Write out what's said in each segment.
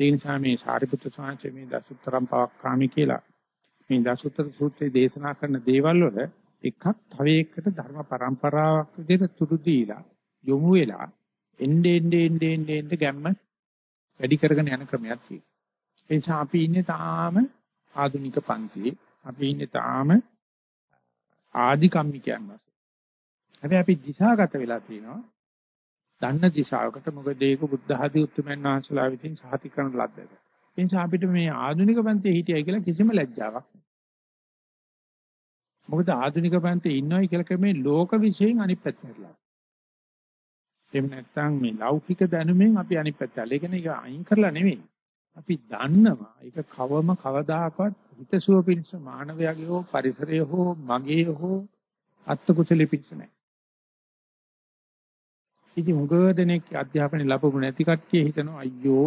ඒ නිසා මේ සාරිපුත්‍ර ස්වාමීන් මේ දසුතරම් පවක්කාමි කියලා මේ දසුතර සූත්‍රයේ දේශනා කරන දේවල් වල එකක් තව එකකට ධර්ම પરම්පරාවක් විදිහට තුරු දීලා යොමු වෙලා එnde ende ende ende ende ගැම්ම වැඩි කරගෙන යන ක්‍රමයක් තියෙනවා. ඒ නිසා අපි ඉන්නේ තාම ආධුනික පන්තියේ. අපි ඉන්නේ තාම ආදි කම්මිකයන් වශයෙන්. හැබැයි අපි දිශාගත වෙලා තියෙනවා. දන්න දිශාවකට මොකද ඒක බුද්ධ ආදී උතුම්යන් වහන්සේලා විසින් සාහිත කරන ලද්දක. ඒ නිසා අපිට මේ ආධුනික පන්තියේ හිටියයි කියලා කිසිම ලැජ්ජාවක් නැහැ. මොකද ආධුනික පන්තියේ ඉන්නවයි කියලා මේ ලෝක විශ්යෙන් අනිත් පැත්තට එහෙම නැත්නම් මේ ලෞකික දැනුමෙන් අපි අනිත් පැත්තට. ඒ කියන්නේ ඒක අයින් කරලා නෙවෙයි. අපි දන්නවා ඒක කවම කවදාකවත් හිතසුව පිණිස මානවයාගේ හෝ පරිසරයේ හෝ මගේ හෝ අත්කුසලෙ පිණිස නැහැ. ඉතින් උග දෙනෙක් අධ්‍යාපනය ලැබුණ නැති කට්ටිය හිතනවා අයියෝ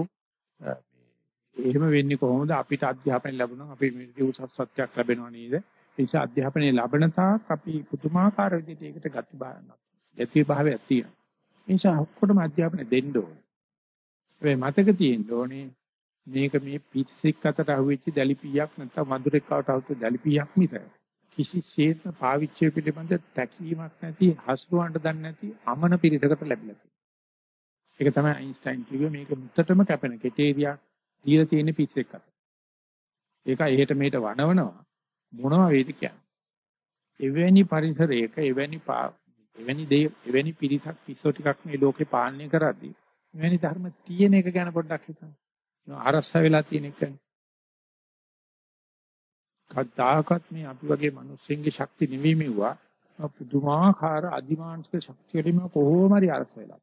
එහෙම වෙන්නේ කොහොමද අපිට අධ්‍යාපනය ලැබුණා අපි මේ උසස් සත්‍යයක් ලැබෙනවා නේද? ඒ නිසා අධ්‍යාපනය ලැබෙන තාක් අපි පුදුමාකාර විදිහට ඒකට ගති බාරනවා. ගති භාවයක් තියෙනවා. ඒ නිසා ඔක්කොටම අධ්‍යාපනය දෙන්න ඕනේ. ඒ මතක තියෙන්න ඕනේ මේක මේ පිස්සෙක් අතට අහුවෙච්ච දැලිපියක් නැත්නම් වඳුරෙක් අතට අහුවෙච්ච දැලිපියක් මිස කිසිසේත්ම පාවිච්චි පිළිබඳ තැකීමක් නැති හසුරවන්න දන්නේ නැති අමන පිරිසකට ලැබිලා තියෙනවා. ඒක තමයි අයින්ස්ටයින් කිව්වේ මේක මුත්තටම කැපෙන කෙටේරියා දීලා තියෙන පිස්සෙක් අතට. ඒක එහෙට මෙහෙට වනවනවා මොනවා වේද කියන්නේ. එවැනි පරිසරයක එවැනි එවැනි දේ එවැනි පිරිසක් පිස්සෝ ටිකක් මේ ලෝකේ පාලනය කරද්දී එවැනි ධර්ම තියෙන එක ගැන පොඩ්ඩක් හිතන්න. අරස්ස වෙලා තියෙන එක. කද්දාකත් මේ අපි වගේ මිනිස්සුන්ගේ ශක්ති නෙවෙයි මෙවුවා. පුදුමාකාර අධිමානසික ශක්තිය වලින් කොහොම හරි අරස වෙලා.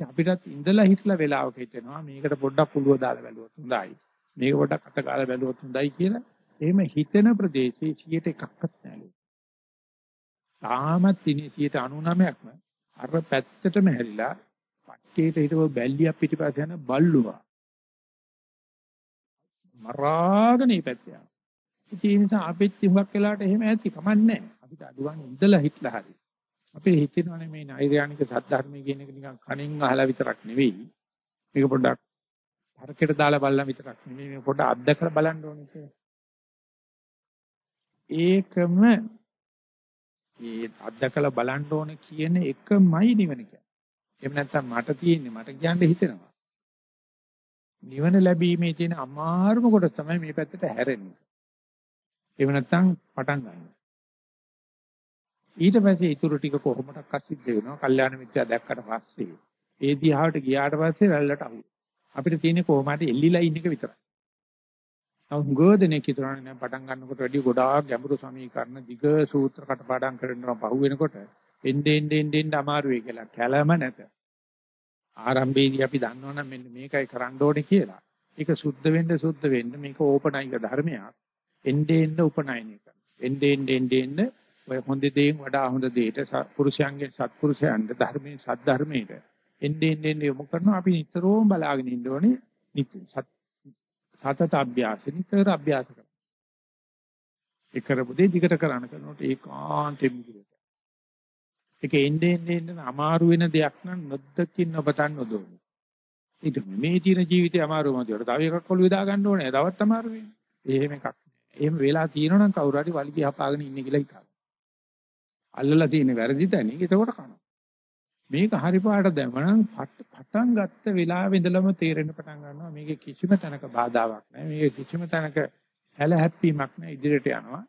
අපිටත් ඉඳලා හිටලා වෙලාවක හිතෙනවා මේකට පොඩ්ඩක් පුළුව දාලා බැලුවොත් හොඳයි. මේක පොඩ්ඩක් අත ගාලා බැලුවොත් හොඳයි කියලා. එහෙම හිතෙන ප්‍රදේශයේ 100ට එකක්වත් නැහැ. තාමත් ඉන්නේ 99%ක්ම අර පැත්තටම හැරිලා පට්ටියට හිටව බැල්ලියක් පිටිපස්ස යන බල්ලුවා. මරාගෙන ඉපැත්ත යනවා. ඒ නිසා අපිත් හුඟක් වෙලාවට එහෙම ඇති කමන්නේ අපිට අඩුවන් ඉඳලා හිටලා හරි. අපේ හිතෙනවනේ මේ නෛර්යානික සද්ධර්මය කියන එක නිකන් කණින් අහලා විතරක් නෙවෙයි. මේක පොඩ්ඩක් හරකෙට දාලා බලලා විතරක් නෙවෙයි මේ පොඩ්ඩක් අත්දකලා බලන්න ඕනේ කියලා. ඒකම ඒ අත්දකලා බලන්න ඕනේ කියන එකමයි නිවන කියන්නේ. එහෙම නැත්නම් මට තියෙන්නේ මට කියන්න හිතෙනවා. නිවන ලැබීමේ තියෙන අමාරුම කොටස තමයි මේ පැත්තට හැරෙන්නේ. එහෙම නැත්නම් පටන් ගන්න. ඊට පස්සේ ඊටු ටික කොහොමඩක් අසිද්ධ වෙනවා. කල්යාණ මිත්‍යා දැක්කට පස්සේ ඒ දිහාවට ගියාට පස්සේ රැල්ලට අහු. අපිට තියෙන්නේ කොහොම හරි එල්ලිලා ඉන්න එක විතරයි. නමුත් ගෝධනේ කිතරන්නේ නම් පටන් ගන්නකොට වැඩි ගොඩාක් ගැඹුරු සමීකරණ දිග සූත්‍ර කටපාඩම් කරනවා පහු වෙනකොට එන්නේ එන්නේ එන්නේ අමාරු වෙයි කියලා. කැළම නැත. ආරම්භයේදී අපි දන්නවනම් මෙන්න මේකයි කරන්න ඕනේ කියලා. ඒක සුද්ධ වෙන්න සුද්ධ වෙන්න මේක ඕපනයික ධර්මයක්. එන්නේ එන්නේ උපනයනය කරනවා. එන්නේ එන්නේ එන්නේ ඔය හොඳ දේෙන් වඩා හොඳ දෙයට පුරුෂයන්ගේ සත්පුරුෂයන්ට ධර්මයේ සද්ධර්මයට එන්නේ එන්නේ යොමු කරනවා අපි නිතරම බලාගෙන ඉන්න ඕනේ සතත අභ්‍යාස නිතර අභ්‍යාස කරනවා. ඒ කරපු දේ දිගට කරන්න කරනකොට ඒකාන්තෙම දිගට ඒක එන්නේ එන්නේ අමාරු වෙන දෙයක් නම් නොදකින් ඔබතන් නොදොමු. ඊට මේ තියෙන ජීවිතේ අමාරුම දිවට තව එකක් ඔළුවේ දා ගන්න ඕනේ. තවත් අමාරු වෙන්නේ. එහෙම එකක් නෑ. එහෙම වෙලා තියෙනවනම් කවුරු හරි වලිගය හපාගෙන ඉන්නේ කියලා හිතන්න. අල්ලලා තියෙන වැරදි තැනින් එතකොට කනවා. මේක හරි පාට දැමනම් පටන් ගත්ත වෙලාවෙ ඉඳලම තේරෙන්න පටන් ගන්නවා මේකේ කිසිම තැනක බාධාවක් නැහැ. මේකේ කිසිම තැනක හැල හැප්පීමක් නැහැ ඉදිරියට යනවා.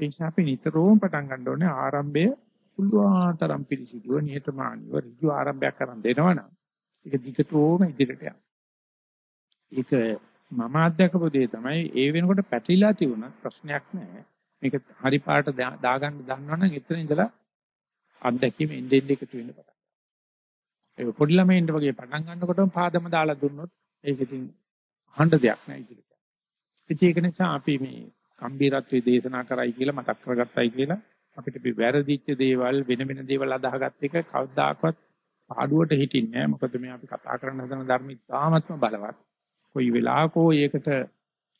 ඒ නිසා අපි නිතරම පටන් ගන්න ඕනේ ආරම්භයේ පුළුවන්තරම් පිළිසිදුව නිහතමානීව ඍජු ආරම්භයක් කරන් දෙනවනම් ඒක දිගටම ඉදිරියට යනවා. ඒක මම අත්දකපු දේ තමයි ඒ වෙනකොට පැටලිලා තිබුණත් ප්‍රශ්නයක් නැහැ. මේක හරි පාට දාගන්න දන්නවනම් එතන ඉඳලා අත්දැකීම එන්නේ එකතු වෙන්න පටන් ඒ පොඩි ළමයින්ට වගේ පටන් ගන්නකොටම පාදම දාලා දුන්නොත් ඒක ඉතින් අහන්න දෙයක් නැහැ ඉතින්. ඒක නිසා අපි මේ කම්බීරත්වයේ දේශනා කරයි කියලා මතක් කරගත්තයි කියලා අපිට මේ වැරදිච්ච දේවල් වෙන වෙන දේවල් අදාහගත් එක කවදාකවත් පාඩුවට හිටින්නේ නැහැ. මොකද මේ අපි කතා කරන හදන ධර්ම ඉතාමත්ම බලවත්. කොයි වෙලාවකෝ ඒකට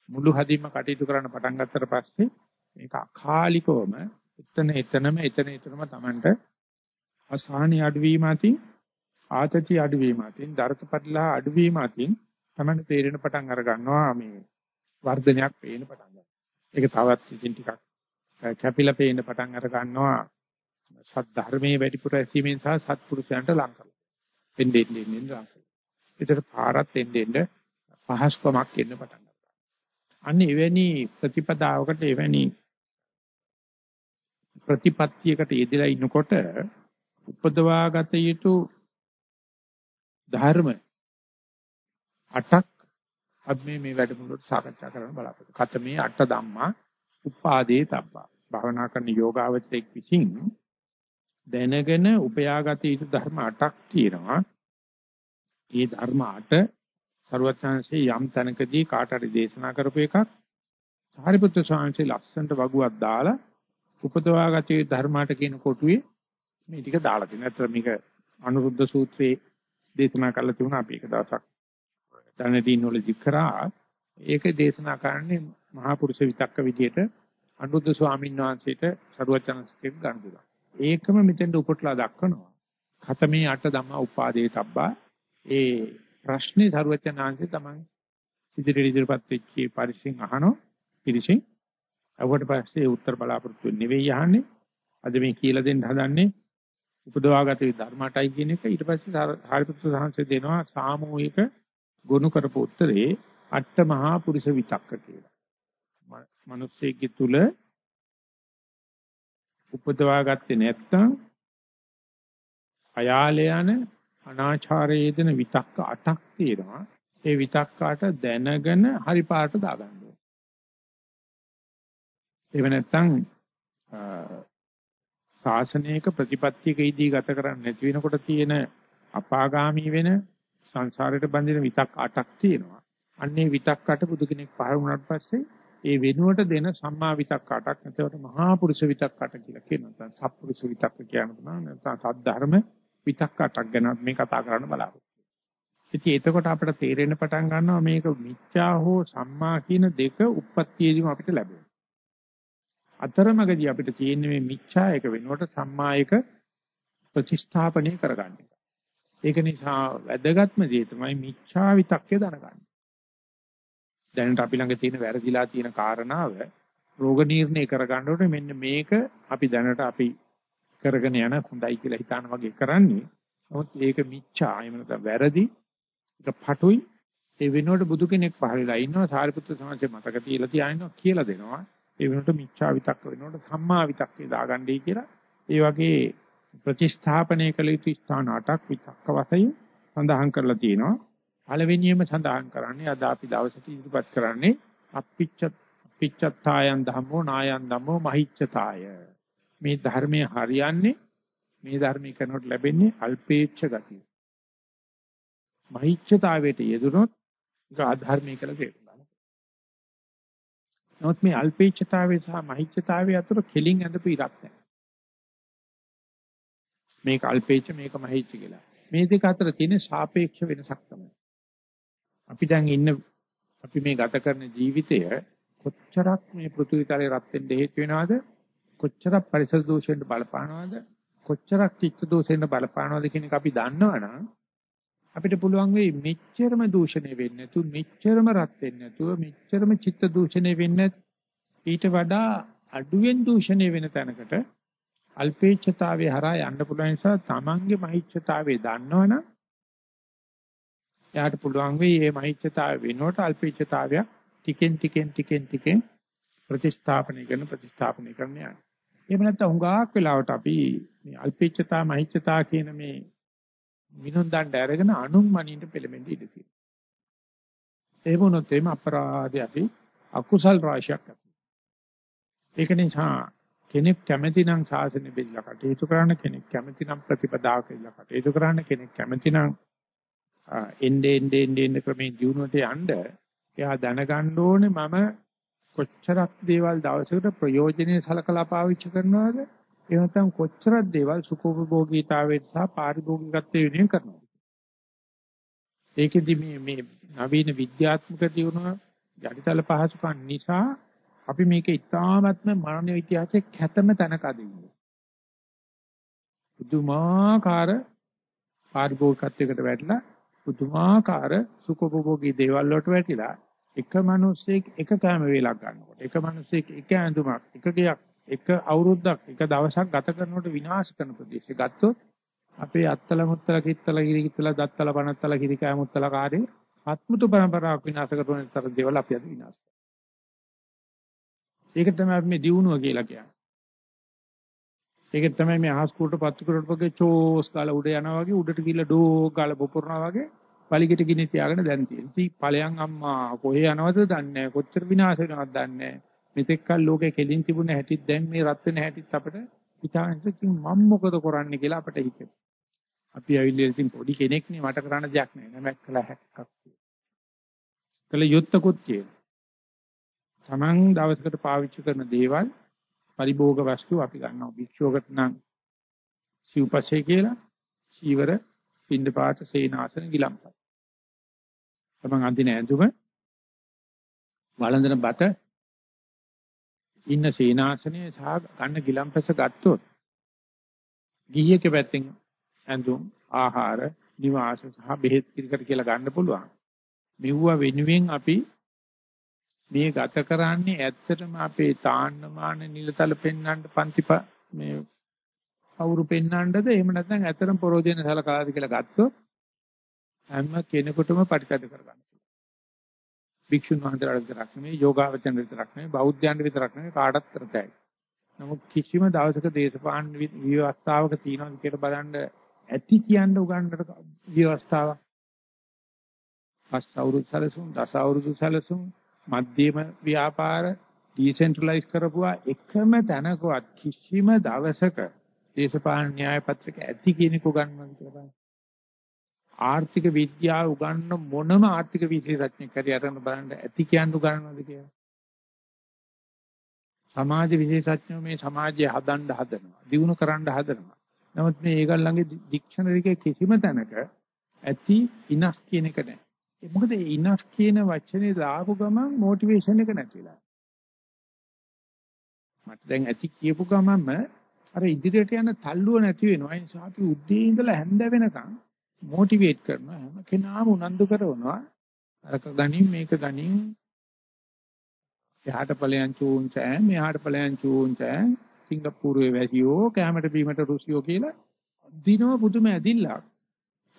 මුළු හදින්ම කටයුතු කරන්න පටන් ගත්තට පස්සේ මේක අකාලිකවම එතන එතනම එතන එතනම Tamanට අසහනිය අඩුවීම අතින් ආතති අඩුවීම අතින් දරතපත්ලා අඩුවීම අතින් තමයි තේරෙන පටන් අර ගන්නවා මේ වර්ධනයක් පේන පටන් ගන්නවා. ඒක තවත් ඉතින් ටිකක් කැපිලා පේන පටන් අර ගන්නවා සත් ධර්මයේ වැඩිපුර ඇසීමෙන් සහ සත්පුරුෂයන්ට ලං කරලා. එන්නේ එන්නේ එන්නේ ලං කරලා. ඒතර පාරත් එන්නේ එන්නේ පහසුකමක් එන්න පටන් ගන්නවා. අන්න එවැනි ප්‍රතිපදාවකට එවැනි ප්‍රතිපත්තියකට යෙදලා ඉන්නකොට උපදවාගත යුතු ධර්ම අටක් අපි මේ මේ වැඩමුළුවට සාකච්ඡා කරන්න බලාපොරොත්තු. කතමේ අට ධම්මා උපාදේ තබ්බා. භවනා කරන යෝගාවචරයක් විසින් දැනගෙන උපයාගත යුතු ධර්ම අටක් තියෙනවා. මේ ධර්ම අට ਸਰවඥාන්සේ යම් තැනකදී කාට හරි දේශනා කරපු එකක්. සාරිපුත්‍ර ස්වාමීන් ලස්සන්ට වගුවක් දාලා උපදවාගත යුතු ධර්මාට කියන කොටුවේ මේ ටික දාලා තියෙනවා. අතන මේක අනුරුද්ධ සූත්‍රයේ දේශනා කරලා තිබුණා අපි එක දවසක් ධනදීන් වල විකරා ඒක දේශනා කරන්නේ මහා පුරුෂ විතක්ක විදියට අනුරුද්ධ ස්වාමීන් වහන්සේට සරුවචනස්කෙක් ගන්න දුනා. ඒකම මෙතෙන්ට උපටලා දක්වනවා. khතමේ අට ධම්මා උපාදේ තබ්බා. ඒ ප්‍රශ්නේ සරුවචනාංශේ තමයි ඉදිරියට ඉදිරියපත් වෙච්ච පරිසින් අහනෝ පිරිසින්. අවට පස්සේ උත්තර බලාපොරොත්තු නෙවෙයි අහන්නේ. අද මේ කියලා දෙන්න හදන්නේ උපදවාගත ධර්මයටයි කියන එක. ඊට පස්සේ හරිපුත්‍ර සාංශය දෙනවා සාමූහික ගොනු කරපු උත්තරේ අට මහා පුරුෂ විතක්ක කියලා. මිනිස්සෙකි තුල උපදවාගත්තේ නැත්තම් අයාලේ යන අනාචාරයේ දෙන විතක්ක අටක් තියෙනවා. ඒ විතක්කාට දැනගෙන හරි පාට දාගන්න ඕනේ. එහෙම නැත්තම් ශාසනයක ප්‍රතිපත්තියකදී ගත කරන්නේ නැති වෙනකොට තියෙන අපාගාමී වෙන සංසාරයට බැඳෙන විතක් අටක් තියෙනවා. අන්නේ විතක් අට බුදු කෙනෙක් පහළ වුණාට පස්සේ ඒ වෙනුවට දෙන සම්මා විතක් අටක් නැතවට මහා පුරුෂ විතක් අට කියලා කියනවා. නැත්නම් සත්පුරුෂ විතක් කියනවා. නැත්නම් සද්ධර්ම විතක් අටක් ගැන මේ කතා කරන්න බලාපොරොත්තු. ඉතින් එතකොට අපිට තේරෙන්න පටන් ගන්නවා මේක මිච්ඡා හෝ සම්මා කියන දෙක උප්පත්තියේදීම අපිට ලැබෙනවා. අතරමඟදී අපිට තියෙන්නේ මේ මිච්ඡා එක වෙනකොට සම්මා එක ප්‍රතිස්ථාපනය කරගන්න එක. ඒක නිසා වැදගත්ම දේ තමයි මිච්ඡා විතක්කේ දැනගන්න. දැනට අපි ළඟ තියෙන වැරදිලා තියෙන කාරණාව රෝග නිర్ణය කරගන්න ඕනේ මෙන්න මේක අපි දැනට අපි කරගෙන යන හොඳයි කියලා හිතාන වගේ කරන්නේ. නමුත් ඒක මිච්ඡා එහෙම නැත්නම් වැරදි ඒක පටුයි ඒ වෙනුවට බුදු කෙනෙක් පහළලා ඉන්නවා සාරිපුත්‍ර සමාජයේ මතක තියලා තියාිනවා කියලා දෙනවා. ඒ වෙනකොට මිච්ඡා විතක්ක වෙනකොට සම්මා විතක්කේ දාගන්නයි කියලා ඒ වගේ ප්‍රතිස්ථාපනය කළ යුතු ස්ථාන අටක් විතක්ක වශයෙන් සඳහන් කරලා තියෙනවා. පළවෙනියම සඳහන් කරන්නේ අද අපි දවසට ඉදිරිපත් කරන්නේ අප්පිච්ච පිච්චත්තායන් ධම්මෝ නායන් ධම්මෝ මහිච්ඡතාය. මේ ධර්මයේ හරියන්නේ මේ ධර්මී කරනකොට ලැබෙන්නේ අල්පේච්ඡ ගතිය. මහිච්ඡතාවයට යෙදුනොත් ඒක අධර්මී කියලා කියනවා. නමුත් මේ අල්පේච්ඡතාවය සහ මහිච්ඡතාවය අතර කෙලින් ඇඳපු ඉරක් නැහැ. මේක අල්පේච්ඡ මේක මහිච්ඡ කියලා. මේ දෙක අතර තියෙන සාපේක්ෂ වෙනසක් තමයි. අපි දැන් ඉන්න අපි මේ ගත කරන ජීවිතය කොච්චරක් මේ පෘථිවිතරේ රත් වෙන්න හේතු වෙනවද? කොච්චරක් පරිසර දූෂණයට බලපානවද? කොච්චරක් චිත්ත දූෂණයට බලපානවද කියන එක අපි දන්නවනම් අපිට පුළුවන් වෙයි මෙච්චරම දූෂණය වෙන්නේ නැතු මෙච්චරම රත් වෙන්නේ නැතුව මෙච්චරම චිත්ත දූෂණය වෙන්නේ ඊට වඩා අඩුවෙන් දූෂණය වෙන තැනකට අල්පේච්ඡතාවයේ හරහා යන්න පුළුවන් නිසා තමන්ගේ මහිච්ඡතාවයේ දන්නවනම් එයාට පුළුවන් වෙයි මේ මහිච්ඡතාවය වෙනුවට අල්පේච්ඡතාවය ටිකෙන් ටිකෙන් ටිකෙන් ටිකෙන් ප්‍රතිස්ථාපනය කරන ප්‍රතිස්ථාපනය කරන යනවා. එහෙම නැත්නම් හුඟක් වෙලාවට අපි මේ අල්පේච්ඡතා මහිච්ඡතා කියන මේ මිනුම් දණ්ඩ අරගෙන අනුන් මනින්න පෙළඹෙන්න ඉඩ තියෙනවා. ඒ වුණොත් එimhe අපරාධය අපි අකුසල් රාශියක් ඇති. ඒක නිසා කෙනෙක් කැමති නම් සාසනෙ බෙදලා කටයුතු කරන්න කෙනෙක් කැමති නම් ප්‍රතිපදාවක ඉල්ල කටයුතු කරන්න කෙනෙක් කැමති නම් එnde ende ende ende ක්‍රමේ ජීවුනට යන්න එයා දැනගන්න ඕනේ මම කොච්චරක් දේවල් දවසකට ප්‍රයෝජනෙයි සලකලා පාවිච්චි කරනවද ඒ නැත්නම් කොච්චරක් දේවල් සුඛෝපභෝගීතාවයට සහ පාරිභෝගිකත්වයට වෙනුවෙන් කරනවා. ඒකෙදි මේ මේ නවීන විද්‍යාත්මක දියුණුව යටිතල පහසුකම් නිසා අපි මේක ඉතාමත්ම මානව ඉතිහාසයේ කැතම තැනක අදින්නේ. පුදුමාකාර පාරිභෝගිකත්වයකට වැටලා පුදුමාකාර සුඛෝපභෝගී දේවල් වලට වැටිලා එක මිනිස්සෙක් එක කැම වේලක් ගන්නකොට එක මිනිස්සෙක් එක ඇඳුමක් එක ගයක් එක අවුරුද්දක් එක දවසක් ගත කරනකොට විනාශ කරන ප්‍රදේශය ගත්තොත් අපේ අත්තල මුත්තල කිත්තල කිරි කිත්තල දත්තල පනත්තල කිරි කෑ මුත්තල කාර්යය ආත්මතු පරම්පරාවක් විනාශ කරන තර දේවල් අපි අද විනාශ ඒක තමයි අපි මේ දියුණුව කියලා කියන්නේ. ඒක තමයි මේ අහස් කුලට පත්තු කරට වගේ චෝස් කාලා උඩ යනවා වගේ උඩට ගිහලා ඩෝ කාලා පොපුරනවා වගේ පලිගෙට ගිනි තියාගෙන දැන් තියෙනවා. ඉතින් ඵලයන් අම්මා කොහේ යනවද දන්නේ නැහැ. කොච්චර විනාශ වෙනවද දන්නේ නැහැ. මෙතෙක් කල් ලෝකේ කෙලින් තිබුණ හැටිත් දැන් මේ රත් වෙන හැටිත් අපිට හිතාගෙන ඉතින් මම මොකද කරන්නේ කියලා අපිට හිතෙනවා. අපි ඇවිල්ලා ඉතින් පොඩි කෙනෙක් නේ මට කරන්න දෙයක් නැහැ. නැමැක් කළා හැක්කක්. කළ යුත්තකුත් තියෙනවා. Taman දවසකට පාවිච්චි කරන දේවල් පරිභෝග වස්තු අපි ගන්නවා. භික්ෂුවකට නම් සිව්පස්සේ කියලා, චීවර, පින්දපාත, සේනාසන, ගිලම්පත්. තමන් අඳින ඇඳුම වළඳන බත ඉන්න සීනාසනය සහ ගන්න ගිලම්පස ගත්තොත් ගිහියක පැත්තෙන් ඇඳුම් ආහාර නිවාස සහ බෙහෙත් පිළිකර කියලා ගන්න පුළුවන්. මෙවුව වෙනුවෙන් අපි මේ ගත කරන්නේ ඇත්තටම අපේ තාන්නමාන නිලතල පෙන්වන්න පන්ති මේ අවුරු පෙන්වන්නද එහෙම නැත්නම් ඇත්තටම පරෝධින සලකාලාද කියලා ගත්තොත් හැම කෙනෙකුටම පරිත්‍යාග කරගන්න. භික්ෂුන් වහන්සේලාට විතරක් නෙමෙයි යෝගාවචන විතරක් නෙමෙයි බෞද්ධයන්ට විතරක් නෙමෙයි කාටත් කරතයි. නමුත් කිසිම දවසක දේශපාලන විවස්ථාවක තියෙනවද කියලා බලන්න ඇති කියන්න උගන්නට විවස්ථාවක්. පස් අවුරුදු සැලසුම් දස අවුරුදු සැලසුම් මධ්‍යම ව්‍යාපාර ඩිසෙන්ට්‍රලයිස් කරපුවා එකම තැනකවත් කිසිම දවසක දේශපාලන න්‍යාය පත්‍රක ඇති කෙනෙකු ගන්නවද කියලා බලන්න. ආර්ථික විද්‍යාව උගන්න මොනම ආර්ථික විශේෂඥයෙක් හරි අරන් බලන්න ඇති කියන්න උගන්නනවද කියලා. සමාජ විශේෂඥයෝ මේ සමාජය හදන්න හදනවා, දියුණු කරන්න හදනවා. නමුත් මේ ඒගොල්ලන්ගේ ඩික්ෂනරි එකේ කිසිම තැනක ඇති ඉනස් කියන එක නැහැ. ඒ මොකද ඒ ඉනස් කියන වචනේ දාපු ගමන් මොටිවේෂන් එක නැතිලා. මට දැන් ඇති කියපු ගමන්ම අර ඉදිරියට යන තල්ලුව නැති වෙනවා. ඒ නිසා අපි උදේ ඉඳලා හැන්ද වෙනකන් මොටිවේට් කරනවා හැම කෙනාම උනන්දු කරනවා. අරක ගනින් මේක ගනින්. එහාට ඵලයන් චූන්චෑ මෙහාට ඵලයන් චූන්චෑ සිංගප්පූරුවේ වැසියෝ කැමරට බීමට රුසියෝ කියලා දිනව පුදුම ඇදිල්ලක්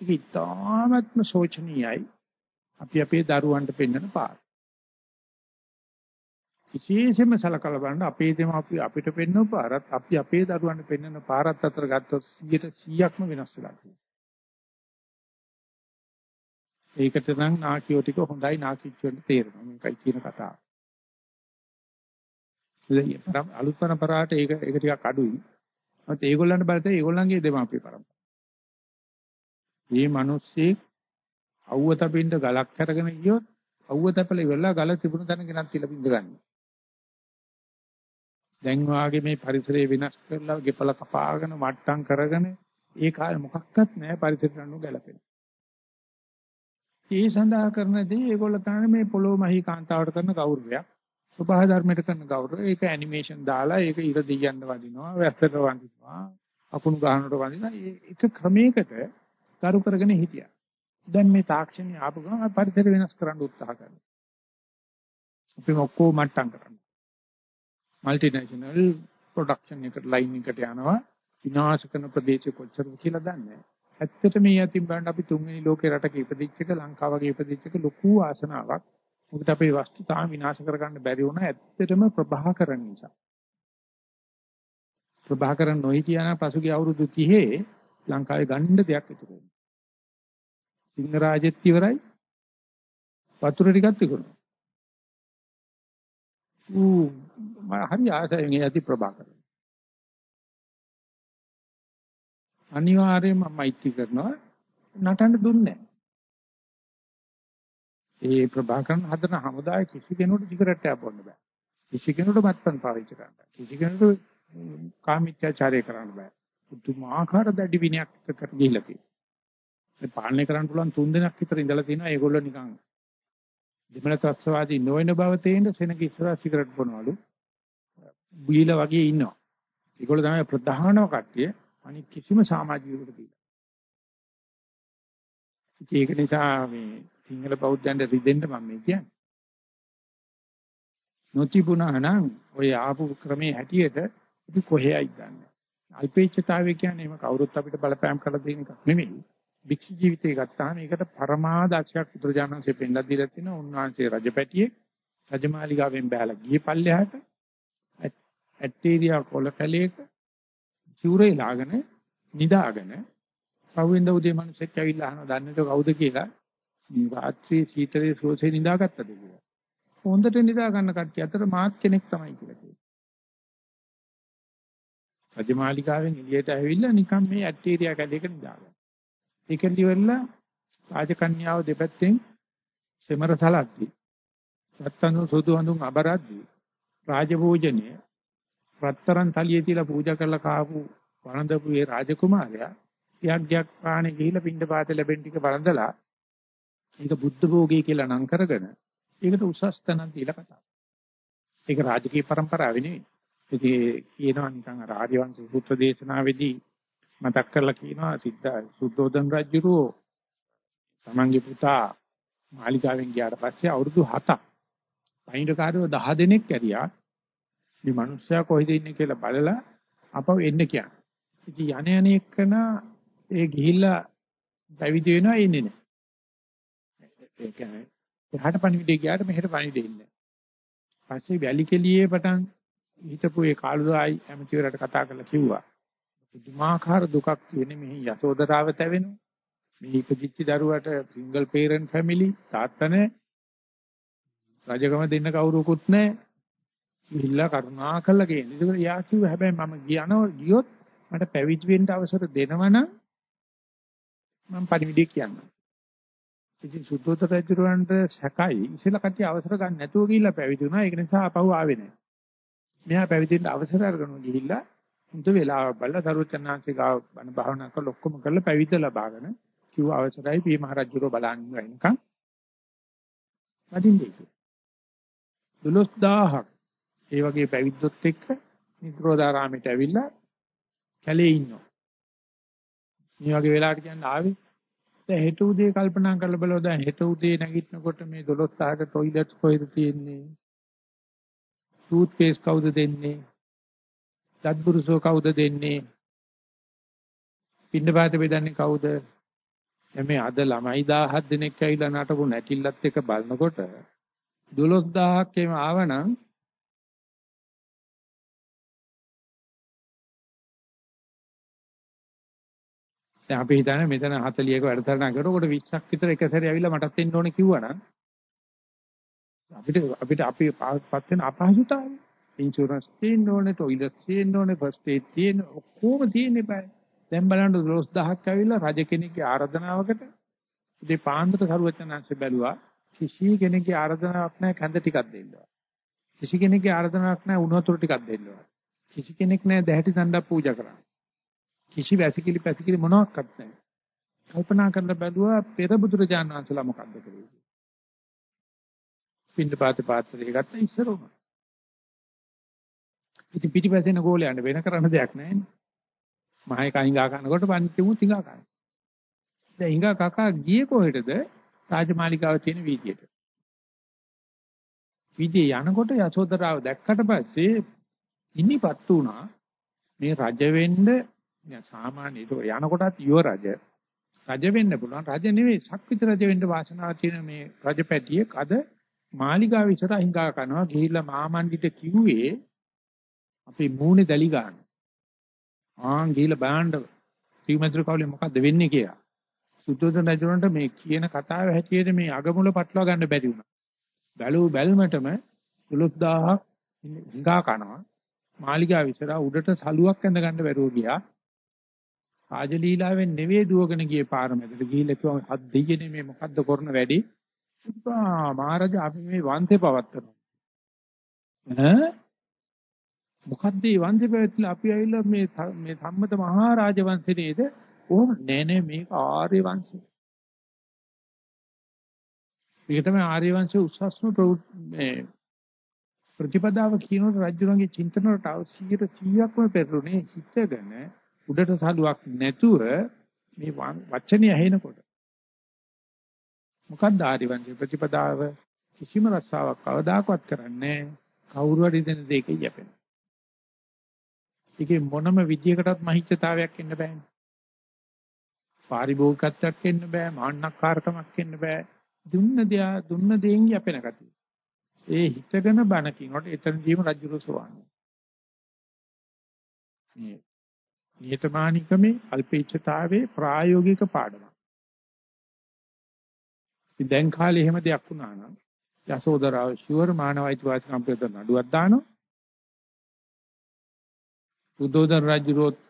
ඒක ඉතාමත්ම සෝචනීයයි අපි අපේ දරුවන්ට පෙන්වන පාර. විශේෂයෙන්ම සලකලා බලන්න අපේ දෙමාපිය අපිට පෙන්වන පාරත් අපි අපේ දරුවන්ට පෙන්වන පාරත් අතර ගත්තොත් 100%ක්ම වෙනස් වෙලා තියෙනවා. ඒකට නම් නාකියෝ ටික හොඳයි නාකිච්චුන්ට තේරෙනවා මේකයි කියන කතාව. ඉතින් අලුත් පරම්පරාවට ඒක ඒක ටිකක් අඩුයි. මත ඒගොල්ලන්ට බලතේ ඒගොල්ලන්ගේ දෙමාපිය පරම්පරාව. මේ මිනිස්සෙක් අවුව තපින්න ගලක් අරගෙන ගියොත් අවුව තපල ඉවරලා ගල තිබුණ තැන ගෙනත් තියලා බින්ද ගන්න. දැන් වාගේ මේ පරිසරය වෙනස් කරලා ගෙපල කපාගෙන මට්ටම් කරගෙන ඒ කාලේ මොකක්වත් නැහැ පරිසරයට අනුව ගැලපෙන. ඒ සඳහා කරන දේ ඒගොල්ලෝ කරන්නේ මේ පොළොව මහී කාන්තාවට කරන ගෞරවයක්. සබහා ධර්මයට කරන ගෞරවය. ඒක ඇනිමේෂන් දාලා ඒක ඉර දෙයන්න වදිනවා, වැස්සට වදිනවා, අකුණු ගන්නට වදිනවා. ඒක ක්‍රමයකට කරු කරගෙන හිටියා. දැන් මේ තාක්ෂණي ආපු ගමන් පරිසර වෙනස් කරන්න උත්සාහ කරනවා. අපි ඔක්කොම මට්ටම් කරනවා. মালටිනේෂනල් ප්‍රොඩක්ෂන් එකට ලයින් එකට යනවා. විනාශ කරන ප්‍රදේශ කොච්චරද කියලා දන්නේ නැහැ. ඇත්තට මේ යතිම් බලන්න අපි තුන්වෙනි ලෝකේ රටක ඉපදිච්ච එක ලංකාව වගේ ඉපදිච්ච එක ලොකු ආසනාවක්. මොකද අපේ වස්තු තාම විනාශ කරගන්න බැරි වුණා ඇත්තටම ප්‍රභාකරන් නිසා. ප්‍රභාකරන් නොහිටියානම් පසුගිය අවුරුදු 30 ලංකාවේ ගන්න දෙයක් ඉතුරු වෙනවා. සිංහරාජෙත් ඉවරයි. වතුර ටිකත් ඉක්ුණා. ඌ මම හරි ආසයෙන් යති ප්‍රභාකරන්. අනිවාර්යයෙන්ම මෛත්‍රී කරනවා නටන්න දුන්නේ ඒ ප්‍රභාකරන් හදන හමුදායේ කිසි කෙනෙකුට සිගරට් එකක් බොන්න බෑ. කිසි කෙනෙකුට මත්පැන් පාවිච්චි කරන්න බෑ. කිසි කෙනෙකුට කාමීත්‍යාචාරය කරන්න බෑ. පුදුමාකාර දැඩි විනයක් කර ගිහිල්ලා තියෙනවා. ඒ පාලනය කරන්න පුළුවන් තුන් දෙනෙක් විතර ඉඳලා තිනවා. ඒගොල්ලෝ නිකන් දෙමළ ත්‍ස්වාදී නොවන බව තේින්න සෙනග ඉස්සරහ සිගරට් බොනවලු. බීලා වගේ ඉන්නවා. ඒගොල්ලෝ තමයි ප්‍රධානම කට්ටිය. අනික කිසිම සමාජිකයකට දීලා. ඒක නිසා මේ සිංහල බෞද්ධයන්ට රිදෙන්න මම මේ කියන්නේ. නොතිබුණා නම් ඔය ආපු ක්‍රමේ හැටියට අපි කොහෙයි ගන්න. අල්පේච්ඡතාවය කියන්නේ එහෙම කවුරුත් අපිට බලපෑම් කරලා දෙන එකක් නෙමෙයි. භික්ෂු ජීවිතය ගත්තාම ඒකට පරමාදර්ශයක් බුදුරජාණන්සේ පෙන්ලා දීලා තිනවා. උන්වහන්සේ රජපැටියෙක් රජමාලිගාවෙන් බැලලා ගියේ පල්ලෙහාට ඇටීරියා කොළ කැලේක චූරේ ලාගෙන නිදාගෙන පහුවෙන්ද උදේ මිනිස්සෙක් ඇවිල්ලා අහනවා දන්නේද කවුද කියලා මේ රාත්‍රියේ සීතලේ සෝසේ නිදාගත්තද කියලා. හොඳට නිදා ගන්න කට්ටිය අතර මාත් කෙනෙක් තමයි කියලා කියනවා. රජමාලිකාවෙන් එළියට ඇවිල්ලා නිකන් මේ ඇටීරියා කැලේක නිදාගන්න. ඒකෙන් ඉවරලා රාජකන්‍යාව දෙපැත්තෙන් සෙමර සලද්දී. රත්තනු සුදු හඳුන් අබරද්දී. රාජභෝජනය රත්තරන් තලියේ තියලා පූජා කරලා කාපු වළඳපු ඒ රාජකුමාරයා යග්යක් පාණේ ගිහිලා පින්ඩ පාත ලැබෙන ටික වළඳලා ඒක බුද්ධ භෝගී කියලා නම් කරගෙන ඒකට උසස් තැනක් දීලා කතා. ඒක රාජකීය પરම්පරාවේ නෙවෙයි. ඉතින් කියනවා නිකන් අර ආර්යවංශ සූත්‍ර දේශනාවේදී මතක් කරලා කියනවා සිද්ධ සුද්ධෝදන රජුරෝ තමන්ගේ පුතා මාලිගාවෙන් ගියාට පස්සේ අවුරුදු 7ක් පයින්ඩකාරයෝ 10 දෙනෙක් ඇරියා මේ මිනිස්සයා කොහෙද ඉන්නේ කියලා බලලා අපව එන්න කියන්නේ. ඉතින් යණ යණ එක්කන ඒ ගිහිල්ලා පැවිදි වෙනවා ඉන්නේ නැහැ. ඒ කියන්නේ එහාට පණිවිඩය ගියාට මෙහෙට පණිවිඩය ඉන්නේ. පස්සේ වැලි කෙලියේ පටන් හිටපු ඒ කාළුදායි ඇමතිවරට කතා කරලා කිව්වා. පුදුමාකාර දුකක් තියෙන්නේ මෙහි යසෝදරාව තැවෙනවා. මේ ඉපදිච්ච දරුවට සිංගල් පේරන්ට් ෆැමිලි තාත්තා නැහැ. රජකම දෙන්න කවුරුකුත් නැහැ. ගිහිල්ලා කරුණා කළා කියන්නේ. ඒක යා කිව්වා හැබැයි මම ගියනෝ ගියොත් මට පැවිදි වෙන්න අවසර දෙනවනම් මම පරිවිඩිය කියන්නම්. ඉතින් සුද්ධෝදත රජුරවන්ට සැකයි ඉස්සෙල්ලා කට්ටිය අවසර ගන්න නැතුව ගිහිල්ලා පැවිදි වුණා. ඒක නිසා අපව ආවේ නැහැ. මෙහා පැවිදෙන්න අවසර අරගෙන ගිහිල්ලා මුද වෙලාව බලලා දරුවචනාංශේ ගාව බණ භාවනා කරලා ඔක්කොම කරලා පැවිද්ද ලබාගෙන කිව්ව අවසරයි පී මහරජුරෝ බලන්න වෙනකන් වදින්නේ. 12000ක් ඒ වගේ පැවිද්දොත් එක්ක නිග්‍රෝධාරාමයට ඇවිල්ලා කැලේ ඉන්නවා. මේ වගේ වෙලාවට කියන්නේ ආවේ දැන් හෙට උදේ කල්පනා කරලා බලව දැන් හෙට උදේ නැගිටිනකොට මේ 12000ක টয়ලට් කොහෙද තියෙන්නේ? ටූත් පේස්ට් කවුද දෙන්නේ? දත්බුරුසෝ කවුද දෙන්නේ? පින්නපාත බෙදන්නේ කවුද? එමේ අද ළමයි 17 දෙනෙක් ඇවිල්ලා නටපු නැටිල්ලත් එක බලනකොට 12000ක් එම ආවනම් දැන් අපි හිතන්නේ මෙතන 40ක වැඩසටහන කරනකොට 20ක් විතර එක සැරේ ඇවිල්ලා මටත් එන්න ඕනේ කිව්වනම් අපිට අපිට අපි පත් වෙන අපහසුතාවය. ඉන්ෂුරන්ස් තියෙන්න ඕනේ টয়ලට් තියෙන්න ඕනේ ෆස්ට් ඒඩ් තියෙන්න ඔක්කොම තියෙන්නේ බෑ දැන් බලන්න 12000ක් ඇවිල්ලා රජ කෙනෙක්ගේ ආරාධනාවකට ඉතින් පාන්දර සරුවචනංශ බැලුවා කිසි කෙනෙක්ගේ ආරාධනාවක් නැහැ කැඳ ටිකක් දෙන්නවා කිසි කෙනෙක්ගේ ආරාධනාවක් නැහැ උණු වතුර ටිකක් දෙන්නවා කිසි කෙනෙක් නැහැ දැහැටි සඳක් පූජා කරන්න. කිසි වැසිකිලි පැසිකිලි මොනවත් නැහැ. කල්පනා කරලා බැලුවා පෙර බුදුරජාණන් වහන්සේලා මොකද්ද කළේ. පින්ඳ පාතේ පාත්‍රය ගත්ත ඉස්සර උනා. ඉතින් පිටිපස්සෙන ගෝලයන්ට වෙන කරන්න දෙයක් නැහැ නේ. මහේ කහිඟා කනකොට පන්තිමු තිඟා කන. දැන් හිඟා කකා ගියේ කොහෙටද? රාජමාලිගාව තියෙන වීදියට. වීදියේ යනකොට යසෝදරාව දැක්කට පස්සේ ඉනිපත් වුණා මේ රජ වෙන්න සාමාන්‍ය ඒක යනකොටත් යුව රජ රජ වෙන්න පුළුවන් රජ නෙවෙයි සක්විත රජ වෙන්න වාසනාවක් තියෙන මේ රජපැටියෙක් අද මාලිගාව ඉස්සරහ හිඟා කරනවා ගිහිල්ලා මාමණ්ඩිට කිව්වේ අපේ මූණේ දලි ගන්න. ආන් ගිහිල්ලා බලන්න ශ්‍රීමන්ත්‍ර කවුලේ මොකද්ද වෙන්නේ කියලා. සුද්ධෝදන රජුන්ට මේ කියන කතාව හැටියට මේ අගමුල පටලවා ගන්න බැරි වුණා. බැලුව බැල්මටම 12000ක් හිඟා කනවා. මාලිගාව ඉස්සරහ උඩට සලුවක් ඇඳ ගන්න බැරුව ගියා. රාජලීලාවෙන් නෙවෙයි දුවගෙන ගියේ පාර මැදට ගිහිල්ලා කිව්වා හත් දෙයියනේ මේ මොකද්ද කරන වැඩි? ඉතින් මහරජා අපි මේ වංශේ පවත්තරනවා ඈ? මොකද්ද මේ වංශේ පැවැත්ලා අපි ඇවිල්ලා මේ මේ සම්මත මහා රාජවංශේ නේද? කොහොම? නෑ නෑ මේක ආර්ය වංශය. මේක තමයි ආර්ය වංශයේ උසස්ම මේ ප්‍රතිපදාව කියනකොට රජුණන්ගේ චින්තන වලට 100%ක්ම පෙරුනේ හිතගෙන උඩට සලුවක් නැතුව මේ වචනේ ඇහෙනකොට මොකක්ද ආරිවංශ ප්‍රතිපදාව කිසිම රස්සාවක් කවදාකවත් කරන්නේ කවුරු හරි දෙන දෙයක යැපෙන. ඒකේ මොනම විදියකටත් මහිච්ඡතාවයක් එන්න බෑනේ. පාරිභෝගිකත්වයක් එන්න බෑ, මාන්නක්කාරකමක් එන්න බෑ. දුන්න දෙය දුන්න දෙයින් යැපෙන ගතිය. ඒ හිතගෙන බණ කිනොට එතනදීම රජුරු සෝවන්නේ. මේ නියතමානිකමේ අල්පේච්ඡතාවේ ප්‍රායෝගික පාඩමක්. ඉතින් දැන් කාලේ එහෙම දෙයක් වුණා නම් යසෝදරාව ෂුවර් මානවයිති වාසිකම් පිට නඩුවක් දානවා. උදෝදර රජුරොත්